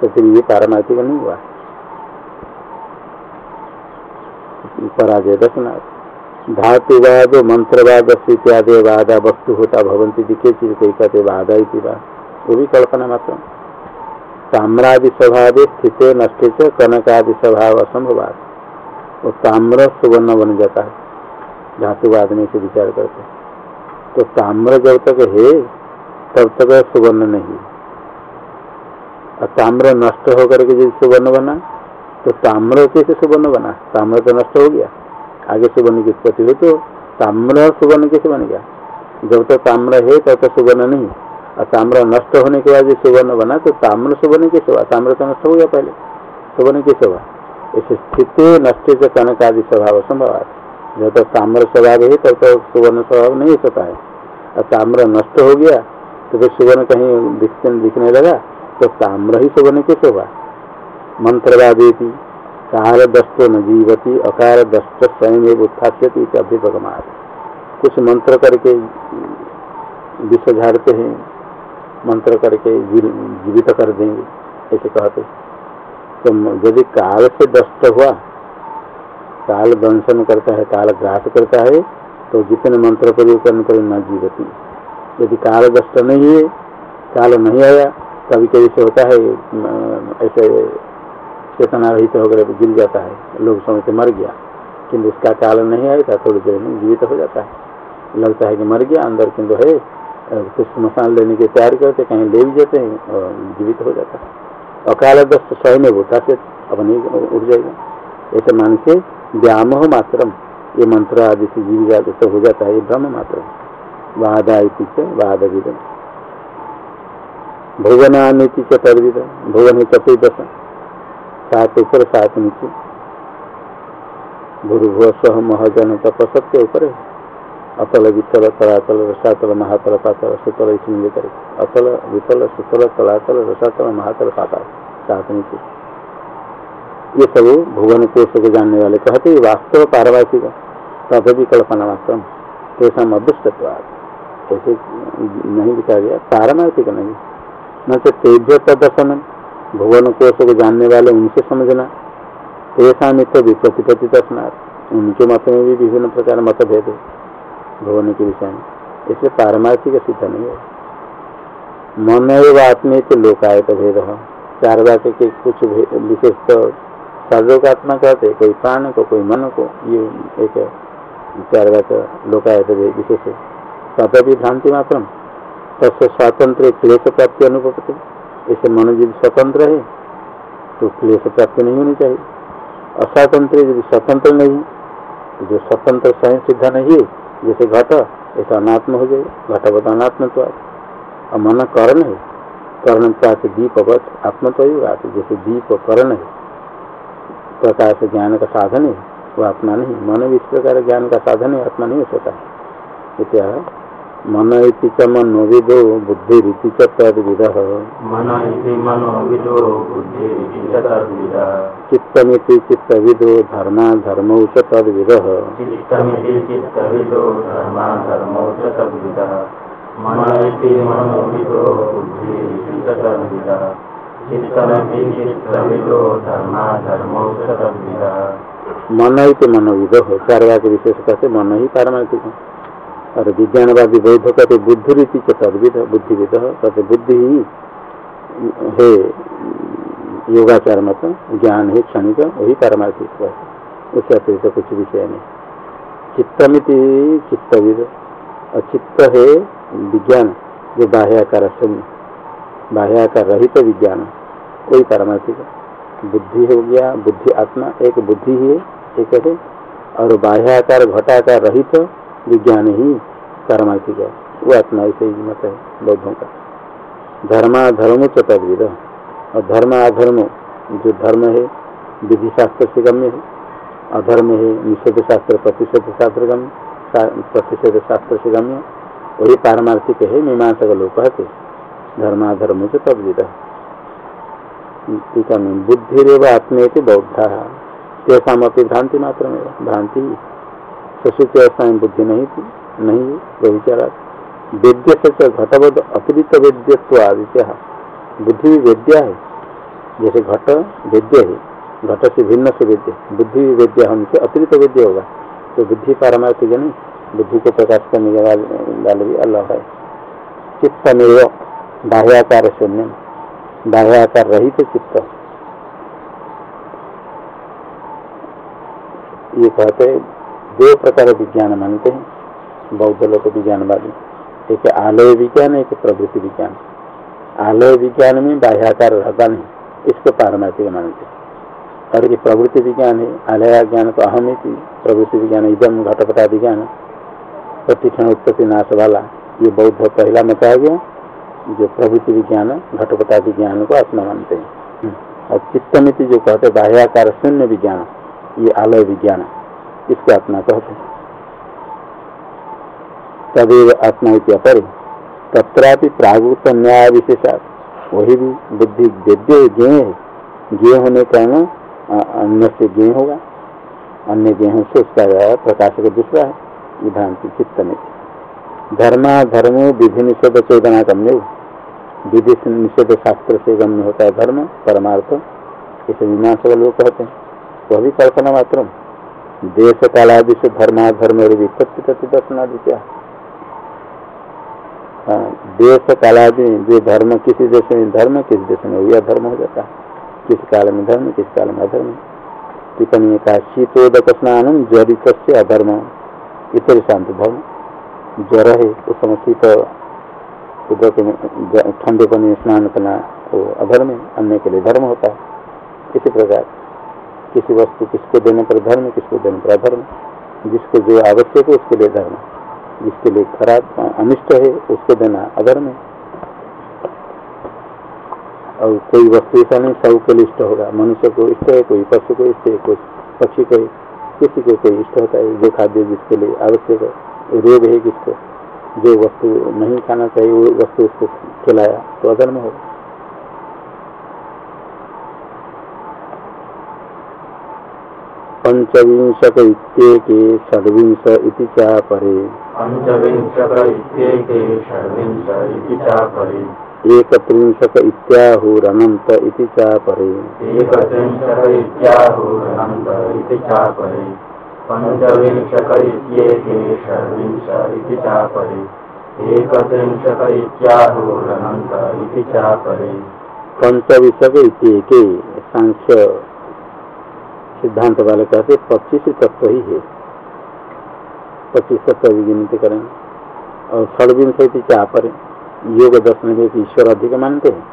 तो फिर ये पारमार्थिक नहीं हुआ। पराजय दर्शनाथ धातुवाद, मंत्रवाद इत्यादि वादा वस्तु होता भवंती दिखे चीज़, कोई कहते वादा इति वा। वो भी कल्पना मात्र। ताम्रादि स्वभाव स्थित नष्टे से कनकादि स्वभाव असंभवाद वो ताम्र सुवर्ण बन जाता है, धातुवाद में से विचार करते तो ताम्र जब तक है, तब तक सुवर्ण नहीं। और ताम्र नष्ट होकर के जब सुवर्ण बना तो ताम्र कैसे सुवर्ण बना? ताम्र तो नष्ट हो गया। आगे सुवर्ण की उत्पत्ति हुई तो ताम्र सुवर्ण कैसे बन गया? जब तक ताम्र है, तब तक सुवर्ण नहीं। और ताम्र नष्ट होने के बाद जो सुवर्ण बना तो ताम्र सुवर्ण कैसे हुआ ताम्र तो नष्ट हो गया पहले। सुवर्ण कैसे हुआ इस स्थिति नष्ट से कनक आदि स्वभाव संभव जब तक ताम्र स्वभाव है तब तक सुवर्ण स्वभाव नहीं हो सकता है। और ताम्र नष्ट हो गया तो फिर सुवर्ण कहीं दिखने दिखने लगा तो ताम्र ही सुवर्ण कैसे हुआ मंत्रवादी काल दस्तो न जीवती अकार दस्त स्वयं उत्थाप्यति अभ्युपगमात कुछ मंत्र करके विष झाड़ते हैं। मंत्र करके जीवित कर देंगे, ऐसे कहते तो यदि काल से दस्त हुआ, काल दंशन करता है, काल ग्रास करता है तो जितने मंत्र प्रयोग पर न जीवती। यदि काल दस्त नहीं है, काल नहीं आया कभी कभी से होता है ऐसे चेतना रहित होकर गिर जाता है। लोग समझते मर गया। किंतु उसका काल नहीं आया था थोड़ी देर में जीवित हो जाता है। लगता है कि मर गया, अंदर किंतु है कुछ मसान लेने के तैयारी करते, कहीं ले भी जाते हैं और जीवित हो जाता है। अकाल दस्त स्वयं होता से अब नहीं उठ जाएगा। ऐसे मान से व्यामोह मात्रम, ये मंत्र आदि से जीविका जैसे हो जाता है, ये ब्रह्म मात्र वादा से वाद विदम भुवनानीति चतुर्विद भुवन चतुर्दश। सात ऊपर सात नीचे भूर्भुव सह महजन तपसत के ऊपर है अतल वितल तलातल रसातल महातल पातल सुतल इसमें लेकर अतल वितल सुतल तलातल रसातल महातल पाताल सात नीचे ये सब भुवन कोश को जानने वाले कहते वास्तव पारवासिक तभी कल्पना मात्र तेसा अदृष्टत्वाद ऐसे नहीं दिखा गया, पारमार्थिक नहीं। न तो तेभ्य प्रदर्शन भुवन कोश को जानने वाले उनसे समझना। तेसा नित्य विप्रतिपति दर्शनार्थ। उनके मत में भी विभिन्न प्रकार मतभेद है भुवन के विषय में। इसलिए पारमार्थिक सिद्ध नहीं है। मन एवं आत्मे तो लोकायत भेद। चार वाक्य के कुछ विशेष तो सर्वोकात्मा कहते कोई प्राण को, कोई मन को, ये एक चार वाक्य लोकायत भेद विशेष है। तथापि भ्रांति मात्र तस्य स्वातंत्र क्लेश प्राप्ति अनुभवते ऐसे मन जीव स्वतंत्र है तो क्लेश प्राप्ति नहीं होनी चाहिए। अस्वातंत्र यदि स्वतंत्र नहीं, जो स्वतंत्र स्वयं सिद्ध नहीं है जैसे घट, ऐसा अनात्म हो जाए घटवत अनात्म तो और मन कर्ण है। कर्ण से दीपवत आत्म तो आते जैसे दीप कर्ण है, प्रकाश ज्ञान का साधन है, वो आत्मा नहीं। मन भी इस प्रकार ज्ञान का साधन है, आत्मा नहीं हो सकता। क्या मन इति च मनोविदो बुद्धिरिति च तद्विद। चित्तमिति चित्तविदो धर्मा धर्मौ च तद्विद। मन इति मनोविदो हो चार वाक्य विशेष कहते मन ही पारमार्थिक है। और विज्ञानवादी बौद्ध कहते बुद्धि रीति च तद्विद बुद्धिविद कहते बुद्धि ही है योगाचार मत, ज्ञान है क्षणिक, वही पारमार्थिक उससे अतिरिक्त कुछ विषय नहीं। चित्तमिति चित्तविद, और चित्त है विज्ञान, जो बाह्याकार शून्य, बाह्याकार रहित विज्ञान वही पारमार्थिक बुद्धि हो गया, बुद्धि आत्मा, एक बुद्धि ही है, एक है, और बाह्याकार, घटाकार रहित विज्ञान ही पारमार्थिक है वो आत्मा ऐसे ही मत है बौद्धों का। धर्माधर्म चतुर्विद। और धर्म अधर्म जो धर्म है विधि शास्त्र से गम्य है। अधर्म है निषेध शास्त्र प्रतिषेध शास्त्र गम्य प्रतिषेध शास्त्र से गम्य वही पारमार्थिक है मीमांसा लोग कहते धर्माधर्म से तद्विद टीका में बुद्धि। रेव आत्मे बौद्धा तेषा भ्रांति मात्र में भ्रांति सुश्रुति अवस्था में बुद्धि नहीं थी, नहीं व्यविचारा वेद्य से घटवद, अतिरिक्त वेद्यत्व आदित्य बुद्धि भी वेद्या है। जैसे घट वेद्य है, घट से भिन्न से वेद्य बुद्धि भी वेद्य हमसे अतिरिक्त वेद्य होगा। तो बुद्धि पारमार्थिक नहीं, बुद्धि को प्रकाश करने के वाले भी अल्लाह है। चित्त में बाह्याकार शून्य बाह्याकार रहित तो चित्त। ये कहते दो प्रकार विज्ञान मानते हैं, बौद्ध लोग विज्ञान विज्ञानवादी एक आलय विज्ञान, एक प्रवृत्ति विज्ञान। आलय विज्ञान में बाह्याकार रहता नहीं, इसको पारमार्थिक मानते और ये प्रवृत्ति विज्ञान है, आलय ज्ञान तो अहम ही प्रवृत्ति विज्ञान एकदम घटपटा विज्ञान प्रतिक्षण उत्पत्ति नाश वाला, ये बौद्ध पहला में कहा गया, जो प्रवृत्ति विज्ञान, घटपटा विज्ञान को आत्मा मानते हैं। और चित्तमिति जो कहते बाह्याकार शून्य विज्ञान, ये आलय विज्ञान। इसको आत्मा कहते तदेव आत्मा इतर तथापि प्रागुत न्याय विशेषा वही भी बुद्धि वेद्य ज्ञ है। ज्ञ होने का अन्य से ज्ञ होगा। अन्य ज्ञ से उसका प्रकाश का दूसरा है। विधांति चित्त में। धर्मा धर्मो विधि निषेध चेतना गम्य विधि निषेध शास्त्र से गम्य होता है धर्म, परमार्थ। इसे मीमांसा लोग कहते हैं। वह भी कल्पना मात्र। देश कालादि से धर्माधर्म विपत्ति प्रति दर्शनादि क्या हाँ देश कालादि जो धर्म किसी देश में, धर्म किस देश में वही अधर्म हो जाता है। किस काल में धर्म, किस काल में अधर्म। टिप्पणी का शीतोदक स्नान ज्वरित से अधर्म। इतर शांत धर्म ज्वर है, उस समय शीत उदक ठंडे पानी स्नान करना वो अधर्म है, अन्य के लिए धर्म होता है। इसी प्रकार। किसी वस्तु किसको देने पर धर्म, किसको देने पर अधर्म, जिसको जो आवश्यक है उसके लिए धर्म, जिसके लिए खराब अनिष्ट है उसको देना अधर्म है। और कोई वस्तु ऐसा नहीं, सब के लिए इष्ट होगा। मनुष्य को इष्ट है, कोई पशु को इष्ट है, कोई पक्षी को किसी को कोई इष्ट होता है, जो खाद्य जिसके लिए आवश्यक है, रोग है किसको, जो वस्तु नहीं खाना चाहिए, वो वस्तु उसको खिलाया तो अधर्म होगा। पंचविंशक इत्येके षड्विंश इति चा परे पंचविंशक इत्येके षड्विंश इति चा परे एकत्रिंशक इत्याहुरनंत इति चा परे एकत्रिंशक इत्याहुरनंत इति चा परे पंचविंशक इत्येके षड्विंश इति चा परे एकत्रिंशक इत्याहुरनंत इति चा परे पंचविंशक इत्येके सांख्य सिद्धांत वाले कहते पच्चीस तत्व ही है। पच्चीस तत्व भी गिनती करें और षडविंश चाह पर योग दर्शन में ईश्वर अधिक मानते हैं।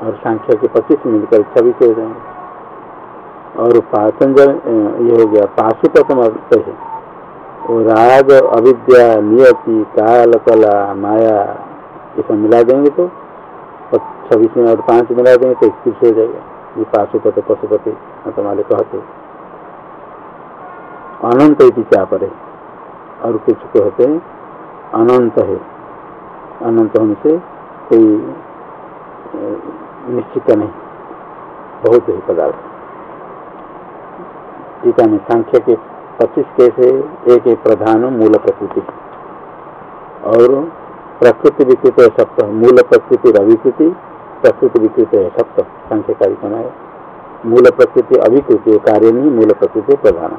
और सांख्य के पच्चीस मिलकर छब्बीस हो जाएँगे। और पाचंजल ये हो गया पाशुपतम अर्थ है। वो राग, अविद्या, नियति, काल, कला, माया ये सब मिला देंगे तो छब्बीस में और पाँच मिला देंगे तो इक्कीस हो जाएगा। ये पाशुपत पशुपति तुम्हारे कहते अनंत इति पर? है और कुछ कहते अनंत है। अनंत होने से कोई निश्चित नहीं। बहुत ही पदार्थ। टीका में सांख्य के पच्चीस कैसे एक एक प्रधान मूल प्रकृति। और प्रकृति विकृत सप्त मूल प्रकृति अभिकृति प्रकृति विकृत है सप्त सांख्य कार्यक्रम है मूल प्रकृति अभिकृति कार्य नहीं मूल प्रकृति प्रधान।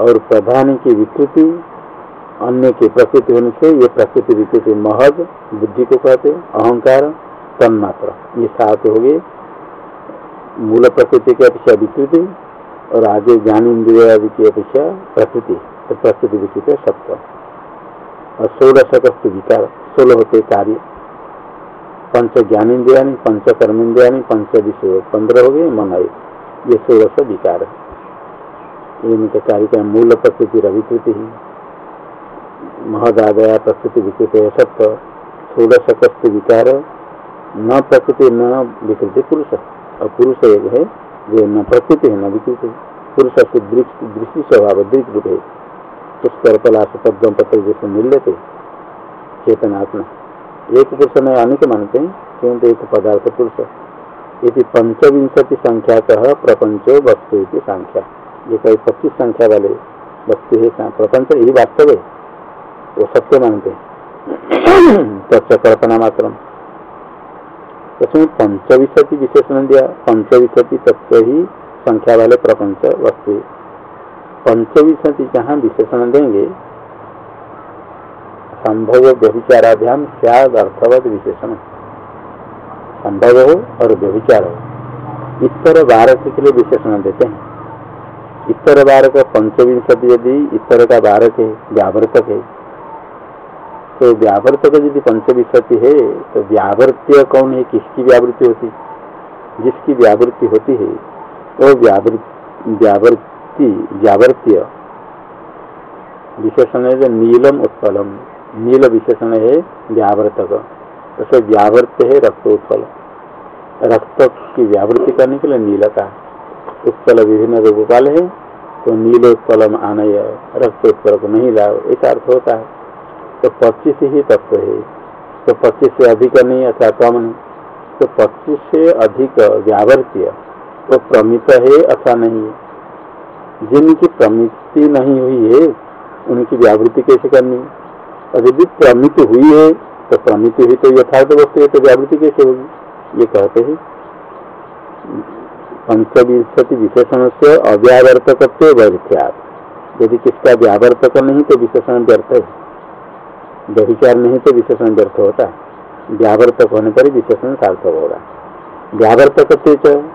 और प्रधान की विकृति, अन्य की प्रकृति होने से ये प्रकृति विकृति महज बुद्धि को कहते अहंकार तन्मात्र। ये सात हो गए। मूल प्रकृति की अपेक्षा विकृति और आगे ज्ञान इंद्रिया की अपेक्षा प्रकृति तो प्रकृति विकृति सप्त और सोलह सकस्त विकार सोलह होते कार्य। पंच ज्ञान इंद्रिया पंच कर्म इंद्रिया पंच विषय पंद्रह हो गए, मन ये सोलह सौ विकार है। इनके कार्य का मूल प्रकृति रविकृति ही। महदादया प्रकृति विकृत है, सत्य। षोड़शकस्त विकार न प्रकृति, न विकृति पुरुष। और पुरुष एक है, जो न प्रकृति है, न विकृति पुरुष से दृष्टि स्वभाव दृढ़ रूप है। पुष्कर, पलाश, पद्म, पत्र जैसे मिल लेते चेतनात्मा एक पुरुष में अनेक मानते हैं। क्योंकि एक पदार्थ पुरुष यदि पंचविंशति संख्या कह प्रपंचो वस्तु की संख्या ये कई पच्चीस संख्या वाले वस्तु है प्रपंच यही वास्तव है वो सत्य मानते हैं। तत्व कल्पना मात्र उसमें पंचविशति विशेषण दिया पंचविशति तत्व ही संख्या वाले प्रपंच वस्तु पंचविशति जहाँ विशेषण देंगे संभव व्यभिचाराभ्याम सद अर्थवत विशेषण। संभव हो और व्यभिचार। हो इतर बारक के लिए विशेषण देते हैं। ईश्वर बारक पंचविंशति यदि इतर का बारक है व्यावर्तक है तो व्यावर्तक यदि पंचविंशति है तो व्यावृत्य कौन है, किसकी व्यावृत्ति होती? जिसकी व्यावृत्ति होती है तो व्यावृत्ति व्यावर्त्य। विशेषण है नीलम उत्पलम। नील विशेषण है व्यावर्तक तो व्यावर्त्य है रक्त उत्पल रक्त की व्यावृत्ति करने के लिए नील का उत्पल विभिन्न रूप काल है तो नील उत्पलम आनय रक्त उत्पल को नहीं लाओ, ऐसा अर्थ होता है। तो पच्चीस ही तत्व है। तो पच्चीस से अधिक नहीं अथवा कम नहीं। तो पच्चीस से अधिक व्यावर्त्य तो प्रमित है अथवा नहीं। है जिनकी प्रमिति नहीं हुई है, उनकी व्यावृत्ति कैसे करनी? और यदि प्रमित हुई है तो प्रमित हुई तो यथार्थ वस्तु है तो व्यावृत्ति कैसे होगी? ये कहते हैं। पंचविंशति विशेषण से अव्यावर्तक व्यर्थ्यात यदि किसका व्यावर्तक नहीं तो विशेषण व्यर्थ है। व्यभिचार नहीं तो विशेषण व्यर्थ होता व्यावर्तक होने पर ही विशेषण सार्थक होगा। व्यावर्तक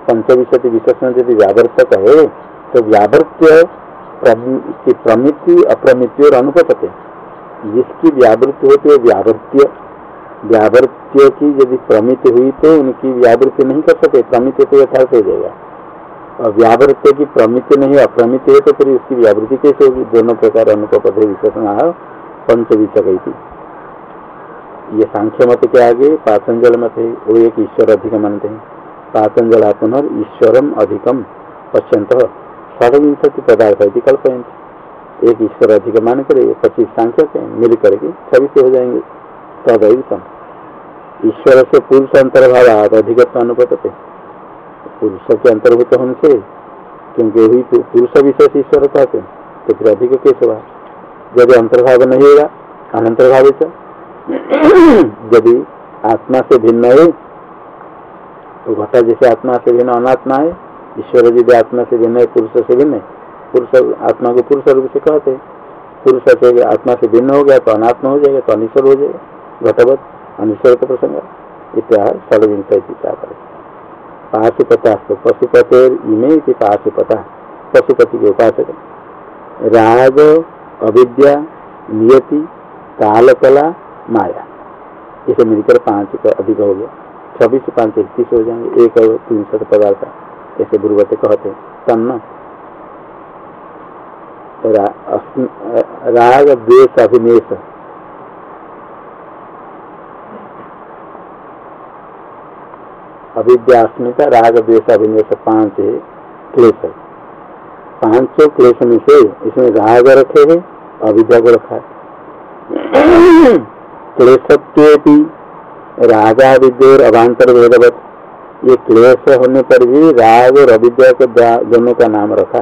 पंचविशति विशेषण यदि व्यावर्तक है तो व्यावृत्य की प्रमिति, अप्रमिति और अनुपत जिसकी व्यावृत्ति होती है व्यावृत्य व्यावृत्य की यदि प्रमिति हुई तो उनकी व्यावृत्ति नहीं कर सकते प्रमिति तो यथार्थ हो जाएगा। और व्यावृत्य की प्रमिति नहीं अप्रमित है तो फिर उसकी व्यावृत्ति कैसे होगी? दोनों प्रकार अनुपत विशेषण पंचविचक ये सांख्य मत के आगे पातंजल मत है, वो एक ईश्वर अधिक मानते हैं। पातंजल आत्मर ईश्वरम अधिकम पश्यंत षडविंशति पदार्थ कल्पयंत एक ईश्वर अधिक मान कर पच्चीस सांख्य से मिल करके छवि हो जाएँगे। तदैतम ईश्वर से पुरुष अंतर्भाव अधिकत्व अनुपत पुरुष के अंतर्भूत होने से, क्योंकि वही पुरुष विशेष ईश्वर कहते तो फिर अधिक कैसे हुआ यदि अंतर्भाव नहीं होगा अनंतर्भाव यदि आत्मा से भिन्न है तो घटा जैसे आत्मा से भिन्न अनात्मा है, ईश्वर यदि आत्मा से भिन्न है, पुरुष से भिन्न है पुरुष आत्मा को पुरुष रूप से कहते हैं। पुरुष से आत्मा से भिन्न हो गया तो अनात्मा हो जाएगा तो अनिश्वर हो जाएगा? घटवत अनिश्वर का प्रसंग इत्यादि षडविंश पाशुपता पशुपते इमे पाशुपता पशुपति के उपासक राग अविद्या नियति कालकला माया। इसे मिलकर पाँच का अधिक हो गया। छब्बीस पाँच इकतीस हो जाएँगे। एक और तीन सौ पदार्थ ऐसे गुरुवते कहते तन्न। रा, राग, द्वेष, अभिनेश। अविद्यास्मिता राग, द्वेष, अभिनेश पाँच है क्लेश पाँचों क्लेश में से इसमें राग रखे है अविद्या को रखा है। क्लेशत्व रागा विद्योर अभांतर भेदवत। ये क्लेश होने पर भी राग और अविद्या के दोनों का नाम रखा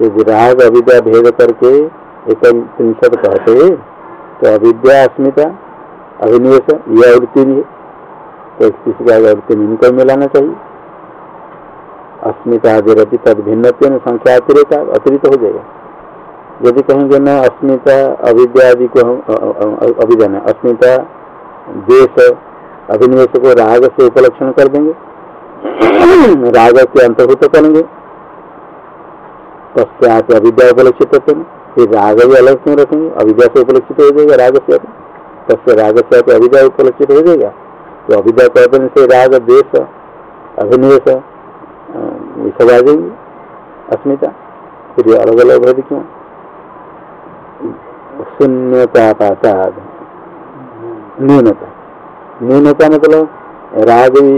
ये राग अविद्या भेद करके एक त्रिशत कहते तो अविद्या अस्मिता अभिनिवेश ये आवृत्ति भी है। तो किसी का आवृत्ति में इनको मिलाना चाहिए। अस्मिता आदि तद भिन्न संख्या अतिरिक्त अतिरिक्त हो जाएगा। यदि कहेंगे न, अस्मिता अविद्या आदि को अभिधान अस्मिता देश अभिनिवेश को राग से उपलक्षण कर देंगे। राग के अंतर्भूत करेंगे। पश्चात अविद्या उपलक्षित होते हैं। फिर राग भी अलग क्यों रखेंगे? अविद्या से उपलक्षित हो जाएगा राग से। तस्य राग से अविद्या उपलक्षित हो जाएगा। तो अविद्या कहते से राग देश अभिनिवेश सब आ जाएँगे। अस्मिता, फिर अलग अलग भेद क्यों? शून्यता पाता न्यूनता। न्यूनता मतलब राग भी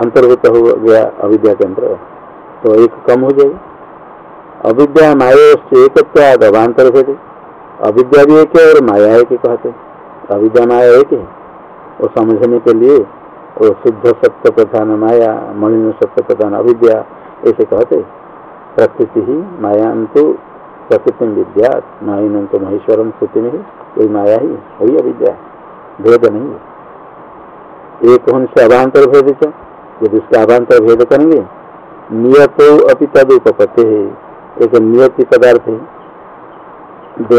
अंतर्भूत हो गया, अविद्या के अंतर तो एक कम हो जाएगा। अविद्या माया से एक अभांतर भेद अविद्या भी एक है और माया एक ही कहते अविद्या माया एक है। वो समझने के लिए वो शुद्ध सत्य प्रधान माया मणिन सत्य प्रधान अविद्या, ऐसे कहते प्रकृति ही मायांतु प्रकृति विद्या माइन तो महेश्वरम श्रुति में ही। वही माया ही वही अविद्या भेद नहीं है। एक होने से अभांतर भेद यदि उसका अभांतर भेद करेंगे, नियत अभी तद उपपत्ति है। एक नियति पदार्थ है।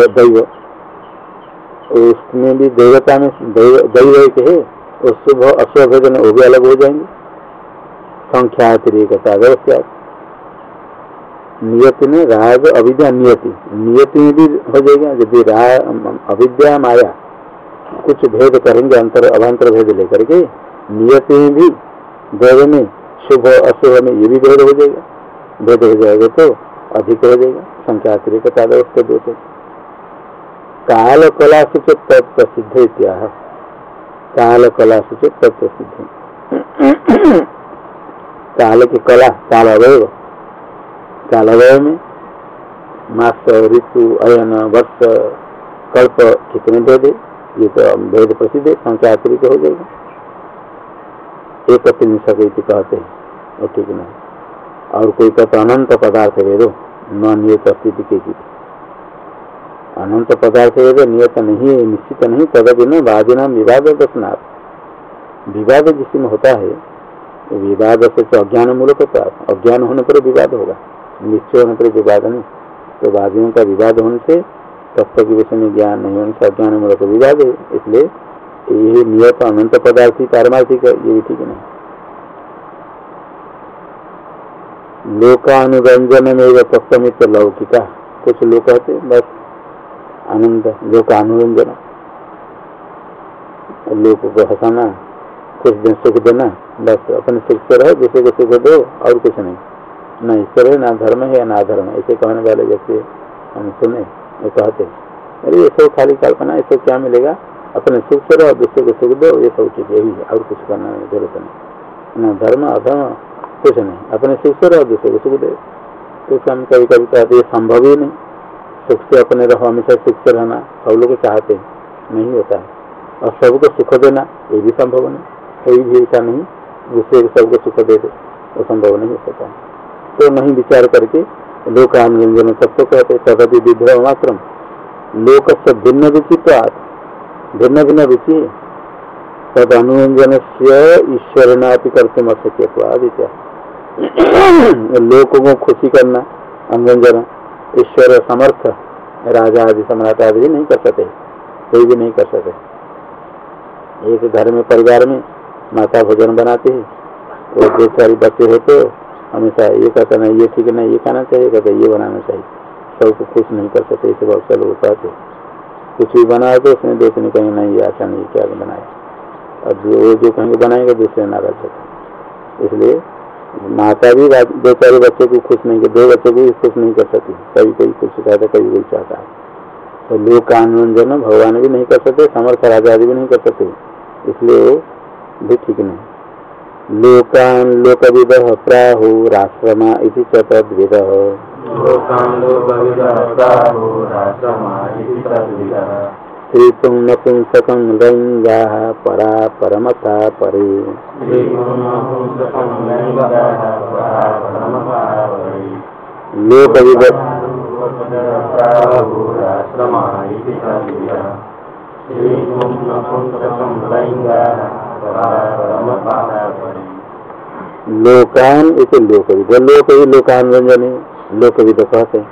दैव उसमें भी देवता में दैव एक है और शुभ अशुभ भेदन वो भी अलग हो जाएँगे। संख्या अतिरिकता व्यवस्था नियति में राग अविद्या नियति। नियति में भी हो जाएगा। यदि राग, अविद्या माया, कुछ भेद करेंगे, अंतर, अभांतर भेद लेकर के, नियति में भी देव में शुभ अशुभ में ये भी भेद हो जाएगा। भेद हो जाएगा तो अधिक हो जाएगा, संख्या अतिरिक्त उसके दो काल कला से तत्प्रसिद्ध इत्याह। काल कला से तत्प्रसिद्ध काल की कला काल अवयव काल अवयव में मास, ऋतु, अयन, वर्ष, कल्प कितने भेद ये तो वेद प्रसिद्ध है, संख्या अतिरिक्त हो जाएगा। एक सके कहते हैं ठीक नहीं। और कोई कहते अनंत पदार्थ वेदो न नियत अस्तित्व के अनंत पदार्थ वेद नियत नहीं है निश्चित नहीं तदपि न वादिना विवाद दर्शनाथ विवाद जिसमें होता है विवाद से तो अज्ञान मूलक होता है। अज्ञान होने पर विवाद होगा, निश्चय होने पर विवाद नहीं। तो वादियों का विवाद होने से तत्व के विषय में ज्ञान नहीं होने से अज्ञान मूलक विवाद है। इसलिए ये नियत अनंत पदार्थी पारमार्थिक है, ये भी ठीक नहीं। लोकानुरंजन में तत्वमित लौकिका कुछ लोग कहते बस आनंद, लोकानुरंजन। लोग को हंसाना, कुछ दिन सुख देना, बस अपने सुख से रहो, दूसरे को सुख दो, और कुछ नहीं। न ईश्वर है, ना धर्म है, ना धर्म ऐसे कहने वाले व्यक्ति हम सुने, ये कहते अरे, ये सब खाली कल्पना सब क्या मिलेगा? अपने सुख से रहो, दूसरे को सुख दो, ये सब चीज़ यही है, और कुछ करना ज़रूरत नहीं। न धर्म, अधर्म कुछ नहीं। अपने सुख से रहो दूसरे को सुख दे तो हम कभी कभी कहते ये संभव ही नहीं। सुख से अपने रहो, हमेशा सुख से रहना, सब लोग चाहते हैं, नहीं होता है। और सबको सुख देना, ये भी संभव नहीं। कोई भी ऐसा नहीं, दूसरे को सबको सुख दे दे, वो संभव नहीं हो सकता। तो नहीं विचार करके लोक लोकानुरंजन सबको कहते तदपि विद्रोह मात्र लोक से भिन्न रुचित्वाद भिन्न भिन्न रुचि तद अनुरंजन से ईश्वर नापि करते अशक्य आदित्य लोगों को खुशी करना अनुरंजन ईश्वर समर्थ, राजा आदि सम्राट आदि नहीं कर सकते, कोई भी नहीं कर सकते। एक घर में परिवार में माता भोजन बनाती है तो दो चार बच्चे हो तो हमेशा ये कहते नहीं, ये ठीक नहीं, ये खाना चाहिए, कहते ये बनाना चाहिए। सबको खुश नहीं कर सकते, इसे बहुत सारे लोग कहते कुछ भी बनाए तो उसमें देखने कहीं, नहीं, ये अच्छा नहीं क्या बनाया? और जो, वो जो कहेंगे, बनाएँगे, दूसरे नाराज़ होते इसलिए माता भी दो चार बच्चे को खुश नहीं कर दो बच्चे को भी खुश नहीं कर सकती। कभी कोई खुश चाहता कभी कोई चाहता है। तो लोक आनंदन भगवान भी नहीं कर सकते, समर्थ राजा आदि भी नहीं कर सकते। इसलिए भी ठीक नहीं। लोकान लोकविद प्राहुराश्रमा इति च लोकान् लोकविदः प्राहुराश्रमा इति तद्विदः श्रीतुं नपुंसकं परा परमता परे परापरमपावै लोकान इति लोकविद। लोक ही लोकानुरंजन लोकविद कहते हैं।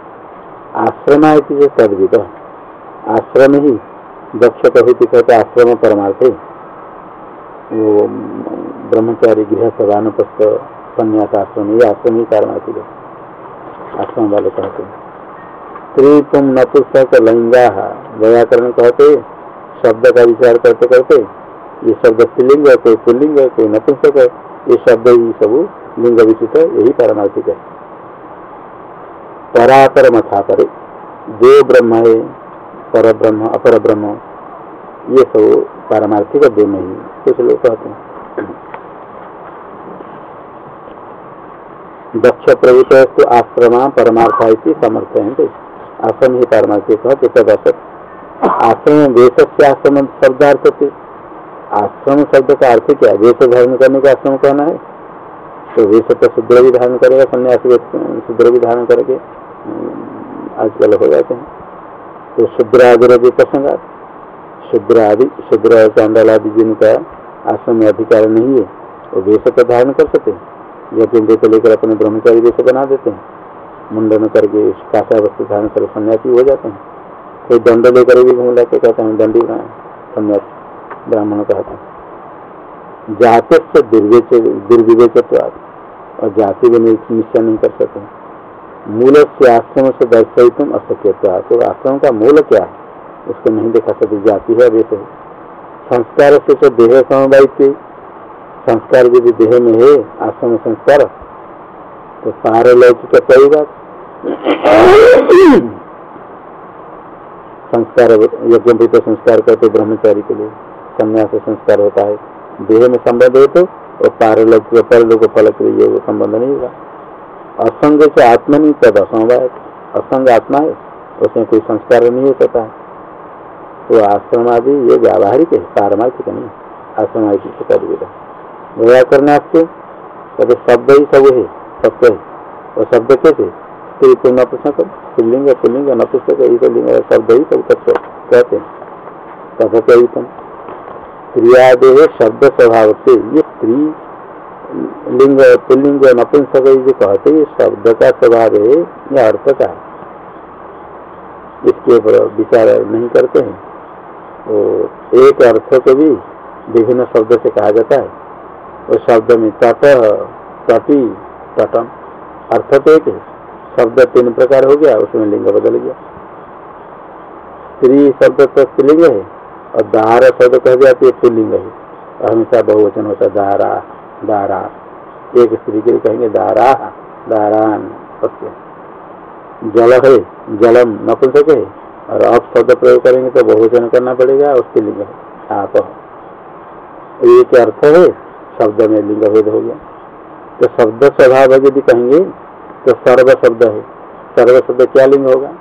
आश्रमा जो तद्विद। आश्रम ही दक्ष प्रभृति कहते आश्रम परमार्थ। वो ब्रह्मचारी गृह सभानुपस्थ संन्यास आश्रम, ये आश्रम ही पारमार्थिक है। आश्रम वाले कहते स्त्री तुम नपुंसक लिंगा व्याकरण कहते शब्द का विचार करते करते, ये शब्द स्त्रीलिंग है, कोई पुल्लिंग है, कोई नपुंसक है, ये शब्द ही सब लिंग विशिष्ट है, यही पारमार्थिक है। परापर मथा परे जो ब्रह्म है पर ब्रह्म अपर ब्रह्म ये सब पारमार्थिक दो नहीं कुछ लोग कहते हैं। दक्ष प्रवृत्त आश्रमा परमार्था समर्थयन्ते। आश्रम ही पारमार्थिक है आश्रम वेश से आश्रम शब्दार्थ थे आश्रम शब्द का अर्थ क्या है? वेश धारण करने का आश्रम कहना है? तो वेश तो शुद्र भी धारण करेगा, सन्यासी शुद्र भी धारण करके आजकल हो जाते हैं। तो शुद्र आदि भी प्रसंग शुद्र आदि शुद्र चांडाल आदि जिनका आश्रम में अधिकार नहीं है, वो वेश तो धारण कर सकते यज्ञ को लेकर अपने ब्रह्मचारी वेश बना देते हैं। मुंडन करके काशा वस्तु धारण कर सन्यासी हो जाते हैं। कोई दंड लेकर भी घूम लेके कहते हैं, दंडी बनाए। सन्यासी, ब्राह्मण कहते हैं। जाति से दुर्विवेच दुर्विवेचत्वाद और जाति भी निश्चय नहीं कर सकते। मूल से आश्रम से दर्शित अशक्यता। तो आश्रम का मूल क्या है? उसको नहीं देखा सकते जाति है वेश है संस्कार से तो देह समवायित संस्कार यदि देह में है, आश्रम संस्कार तो पारलौकिक सही बात संस्कार यज्ञ तो संस्कार करते ब्रह्मचारी के लिए। संन्यास संस्कार होता है। देह में संबंध है तो और पारलौकिक परलोक फल के लिए संबंध नहीं होगा। असंग से आत्मा नहीं तब असमवाय असंग आत्मा है, उसमें कोई संस्कार नहीं हो सकता। तो आश्रम आदि ये व्यावहारिक है, पारमार्थिक नहीं आश्रम आदि से कर आपसे कभी शब्द ही सब है, सत्य है। और शब्द कैसे? स्त्री को नपुंसक स्त्रीलिंग पुल्लिंग नपुंसक ये तो लिंग शब्द ही सब तत्व कहते हैं। तथा कहितम क्रियादेह शब्द स्वभाव से ये स्त्री लिंग, पुल्लिंग नपुंसक जो कहते हैं शब्द का स्वभाव है, या अर्थ का इसके ऊपर विचार नहीं करते हैं। तो एक अर्थ को भी विभिन्न शब्द से कहा जाता है। उस शब्द में तट तटी तटम, अर्थ तो एक है। शब्द तीन प्रकार हो गया, उसमें लिंग बदल गया। स्त्री शब्द तो स्त्रीलिंग है, और दार शब्द कह जाती है पुल्लिंग है। हमेशा बहुवचन होता है, दारा। दारा। एक स्त्री के लिए कहेंगे, दारा, दारान। सत्य जल है जलम नपुंसक है और अब शब्द प्रयोग करेंगे तो बहुवचन करना पड़ेगा, उसके है। आप। एक अर्थ है, शब्द में लिंग भेद हो गया। तो शब्द स्वभाव यदि कहेंगे तो सर्व शब्द है। सर्व शब्द क्या लिंग होगा?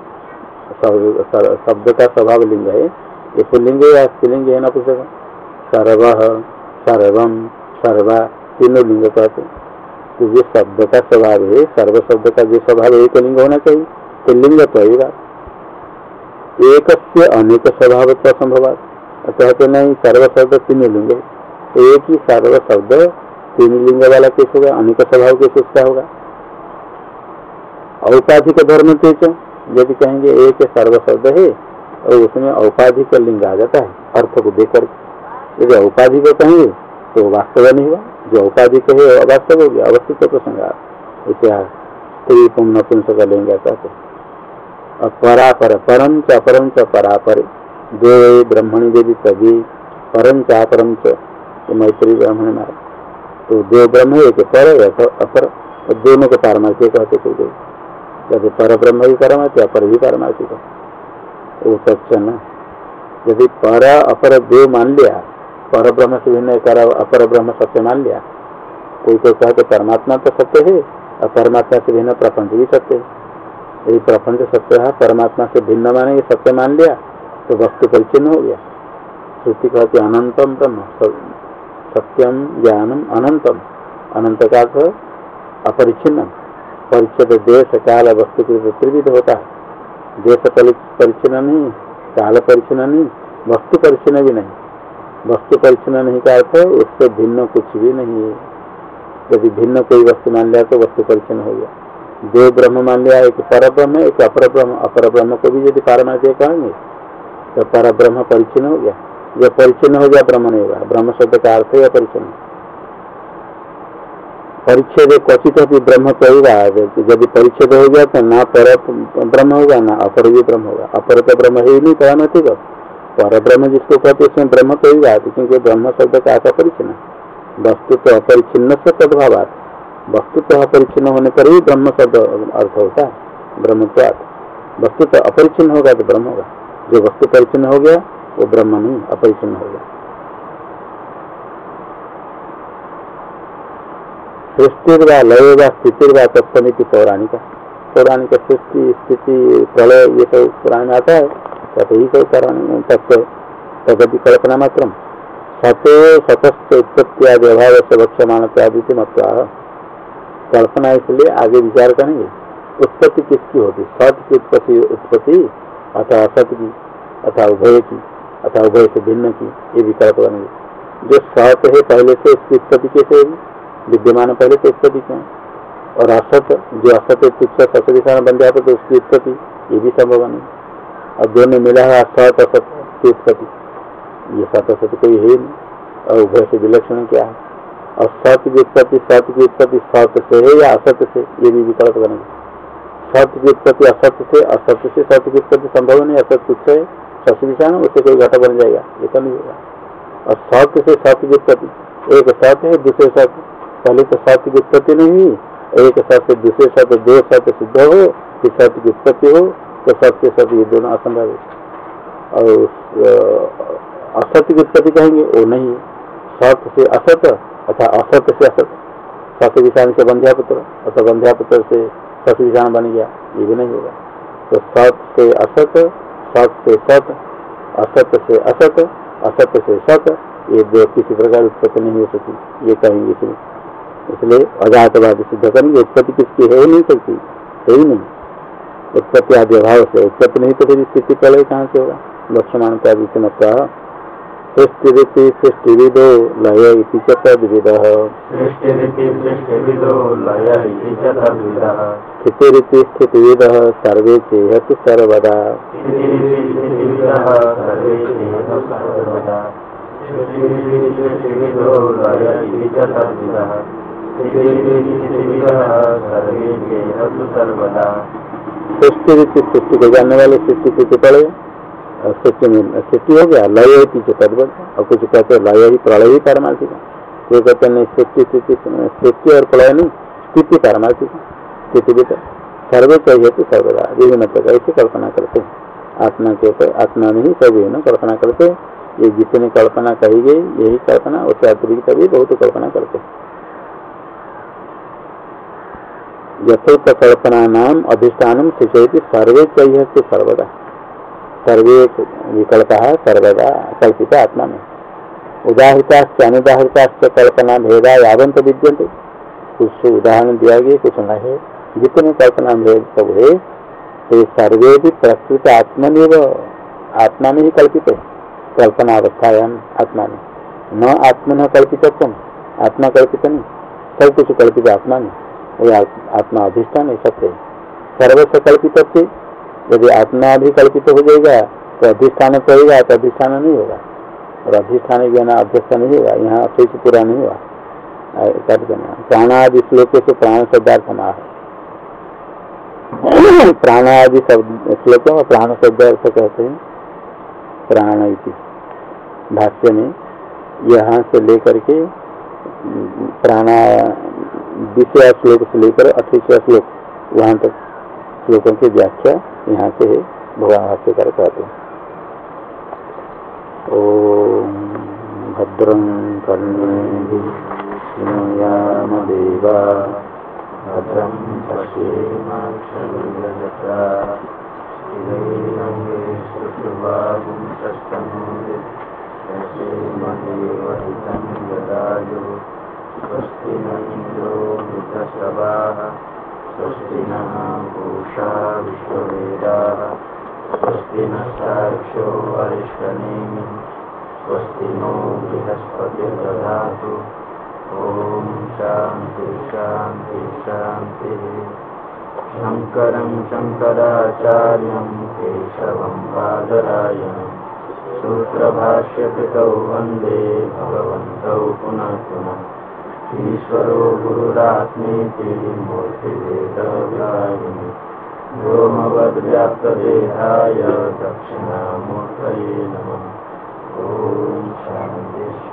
शब्द का स्वभाव लिंग है। ये पुल्लिंग है या स्त्रीलिंग है ना पुस्तक सर्व सर्वम सर्वा तीनों लिंग कहते। तो जो शब्द का स्वभाव है, सर्व शब्द का जो स्वभाव एक लिंग होना चाहिए तो लिंग तो आएगा एक से अनेक स्वभाव तो असंभव कहते नहीं, सर्व शब्द तीन लिंग एक ही सर्व शब्द, तीन लिंग वाला कैसे होगा? अनेक स्वभाव कैसे उसका होगा? औपाधिक धर्म तेज, यदि कहेंगे एक सर्व शब्द है और उसमें औपाधिक लिंग आ जाता है, अर्थ को देकर यदि औपाधिक कहेंगे तो वास्तव नहीं हुआ, जो औपाधिक है वो अवास्तव हो गया, अवस्थित प्रसंग इतिहास स्त्री पुम नपुंसक लिंग कहते और परापर, परम च अपरम च, परापर। दो ब्रह्मणी देवी तभी, परम च, अपरम च मैत्री ब्राह्मण में आया। तो दो ब्रह्म एक पर अपर दोनों को पारमार्थी कहते कोई कोई पर ब्रह्म भी पारमार्थी अपर भी पारमार्थी का वो सच न? यदि पर, अपर दो मान लिया पर ब्रह्म से भिन्न कर अपर ब्रह्म सत्य मान लिया कोई कोई कहते परमात्मा तो सत्य है और परमात्मा से भिन्न प्रपंच भी सत्य है। यदि प्रपंच सत्य है, परमात्मा से भिन्न माने ये सत्य मान लिया तो वस्तु परिचिन्न हो गया। श्रुति कहती अनंतम ब्रह्म सत्यम ज्ञानम अनंतम। अनंत का अपरिचिन्न परिचय देश, काल, वस्तु के त्रिविध होता है। देश परिचिन्न नहीं, काल परिचिन्न नहीं, वस्तु परिचिन्न भी नहीं। वस्तु परिचिन्न नहीं का अर्थ उससे भिन्न कुछ भी नहीं है। यदि भिन्न कोई वस्तु मान लिया तो वस्तु परिचिन्न हो गया। दो ब्रह्म मान लिया, एक पर ब्रह्म एक अपर ब्रह्म अपर ब्रह्म को भी यदि पारमार्थी कहेंगे तो पर ब्रह्म परिचिन्न हो गया। जो परिचिन्न हो गया, ब्रह्म नहीं होगा। ब्रह्म शब्द का अर्थ है परिचिन्न। परिच्छेद क्वचित भी ब्रह्म कहेगा यदि परिच्छेद हो गया तो ना पर ब्रह्म होगा, ना अपर भी ब्रह्म होगा अपर तो ब्रह्म है ही नहीं परामर्थिक पर ब्रह्म जिसको कहते उसमें ब्रह्म कहेगा क्योंकि ब्रह्म शब्द का अर्थ परिचिन्न वस्तु तो अपरिचिन्न से तदभाव वस्तु तो अपरिचिन्न होने पर ही ब्रह्म शब्द अर्थ होता है, ब्रह्म तो वस्तु तो अपरिचिन्न होगा तो ब्रह्म होगा। जो वस्तु परिचिन्न हो गया, वो ब्रह्म नहीं, अपरिचिन्न हो गया। सृष्टि व लय व स्थिति व तत्वनीति पौराणिका। पौराणिक सृष्टि, स्थिति, प्रलय, ये सब पुराण आता है। तब ही सब पौराणिक तत्व तदपि कल्पना मात्र सतो सतस्थ उत्पत्ति आदि अभाव से वक्षमाण आदि मत्वा कल्पना इसलिए आगे विचार करेंगे। उत्पत्ति किसकी होती? सत की उत्पत्ति उत्पत्ति, अथवा असत की, अथवा उभय की, अथवा उभय से भिन्न की, ये विकल्प बनेंगे। जो सत है, पहले से उसकी उत्पत्ति कैसे होगी? विद्यमान पहले से उत्पत्ति क्यों और असत, जो असत तुच्छ सतविषाण बन जाता तो उसकी उत्पत्ति, ये भी संभव नहीं। और दोनों मिला है सत असत उत्पत्ति ये सत असत कोई है नहीं, और उभय से विलक्षण क्या है? और सत्य की उत्पत्ति सत्य की उत्पत्ति सत्य से है या असत्य से? ये भी विकल्प बनेंगे। सत्य की उत्पत्ति असत्य से असत्य से सत्य की उत्पत्ति संभव नहीं, असत्य तुच्छ है सस्विषाण उससे कोई घटा बन जाएगा। ये तो नहीं होगा। और सत्य से सत्य की उत्पत्ति एक सत्य है, दूसरे सत्य। पहले तो सत्य की उत्पत्ति नहीं, एक सत्य दूसरे सत्य, दो सत्य सिद्ध हो, फिर सत्य की उत्पत्ति हो तो सत्य सत्य ये दोनों असंभव है और असत्य की उत्पत्ति कहेंगे, वो नहीं। है सत्य से असत अथा असत्य से असत सत्य विषाण से बंध्या पुत्र, अथवा बंध्या पुत्र से सत्य विषाण बन गया, ये भी नहीं होगा। तो सत्य से असत सत से सत असत से असत असत से सत ये दो किसी प्रकार उत्पत्ति नहीं हो सकती, ये कहेंगे इसलिए इसलिए अजातवाद सिद्ध करेंगे, उत्पत्ति किसकी है नहीं सकती, है ही नहीं। उत्पत्ति आदि अभाव से उत्पत्ति नहीं तो फिर स्थिति प्रलय कहाँ से होगा? लक्ष्मण का विषमता सृष्टिरिति सृष्टिविदो लय इति च तद्विदः स्थितिरिति स्थितिविदः सर्वे चेहति सर्वदा। सृष्टि रीति सृष्टि को जानने वाले सृष्टि स्थिति पड़े। सृष्टि में सृष्टि हो गया लय है पीछे तद्वत और कुछ कहते हैं लय ही प्रलय ही पारमार्थिक कोई कहते नहीं सृष्टि स्थिति सृष्टि और प्रलय नहीं स्थिति पारमार्थिक स्थिति भी सर्वे चाहिए तो सर्वदा विभिन्न प्रकार से कल्पना करते हैं। आत्मा के ऊपर, आत्मा में ही सब विभिन्न कल्पना करते ये जितनी कल्पना कही गई, यही कल्पना उससे अतिरिक्त भी बहुत कल्पना करते हैं। यथोक्त कल्पना नाम अधिष्ठान सूचयती, सर्वे चाहिए सर्वदा। सर्वे विकल्प है सर्वदा कल्पित आत्मा में उदाहरिताश्च अनुदाहरिताश्च कल्पना भेदा यावंत विद्यंते कुछ उदाहरण दिया गया, कुछ नहीं जितने कल्पना भेद सब है तो सर्वे भी प्रकृत आत्मनिव आत्मा में ही कल्पित है। कल्पना अवस्थायाम आत्मा में न आत्मन कल्पित आत्मा कल्पित नहीं। सब कुछ कल्पित आत्मा में वो आत्मा अधिष्ठान है सत्य सर्वस्व कल्पित यदि आत्मा भी कल्पित हो जाएगा तो अधिष्ठान कहेगा तो अधिष्ठान नहीं होगा और अधिष्ठान बिना अध्यक्ष नहीं होगा यहाँ स्विच पूरा नहीं हुआ प्राणादि श्लोक से प्राण शब्दार्थ है प्राणादि श्लोकों में प्राण शब्द अर्थ कहते हैं प्राण भाष्य में यहाँ से लेकर के प्राणा बीसवा श्लोक से लेकर अठाईसवा श्लोक वहाँ तक श्लोकों की व्याख्या यहाँ से है भगवान भाष्यकार कहते हैं। ओम भद्रं कर्णेयाम देवा भद्रं श्रीमदेवहितं ददायु स्वस्ति स्वस्ति नः पूषा विश्ववेदाः स्वस्ति न साक्षो अरिष्टनेमि स्वस्ति नो बृहस्पतिर्दधातु ॐ शान्ति शान्ति शान्तिः शङ्करं शङ्कराचार्यं केशवं बादरायणं सूत्रभाष्यकृतौ वन्दे भगवन्तौ पुनः पुनः ईश्वरो गुरुरात्मेति मूर्तिवेदव्यायिनि व्योमवद्व्याप्तदेहाय दक्षिणामूर्तये नमः। ॐ शान्ति।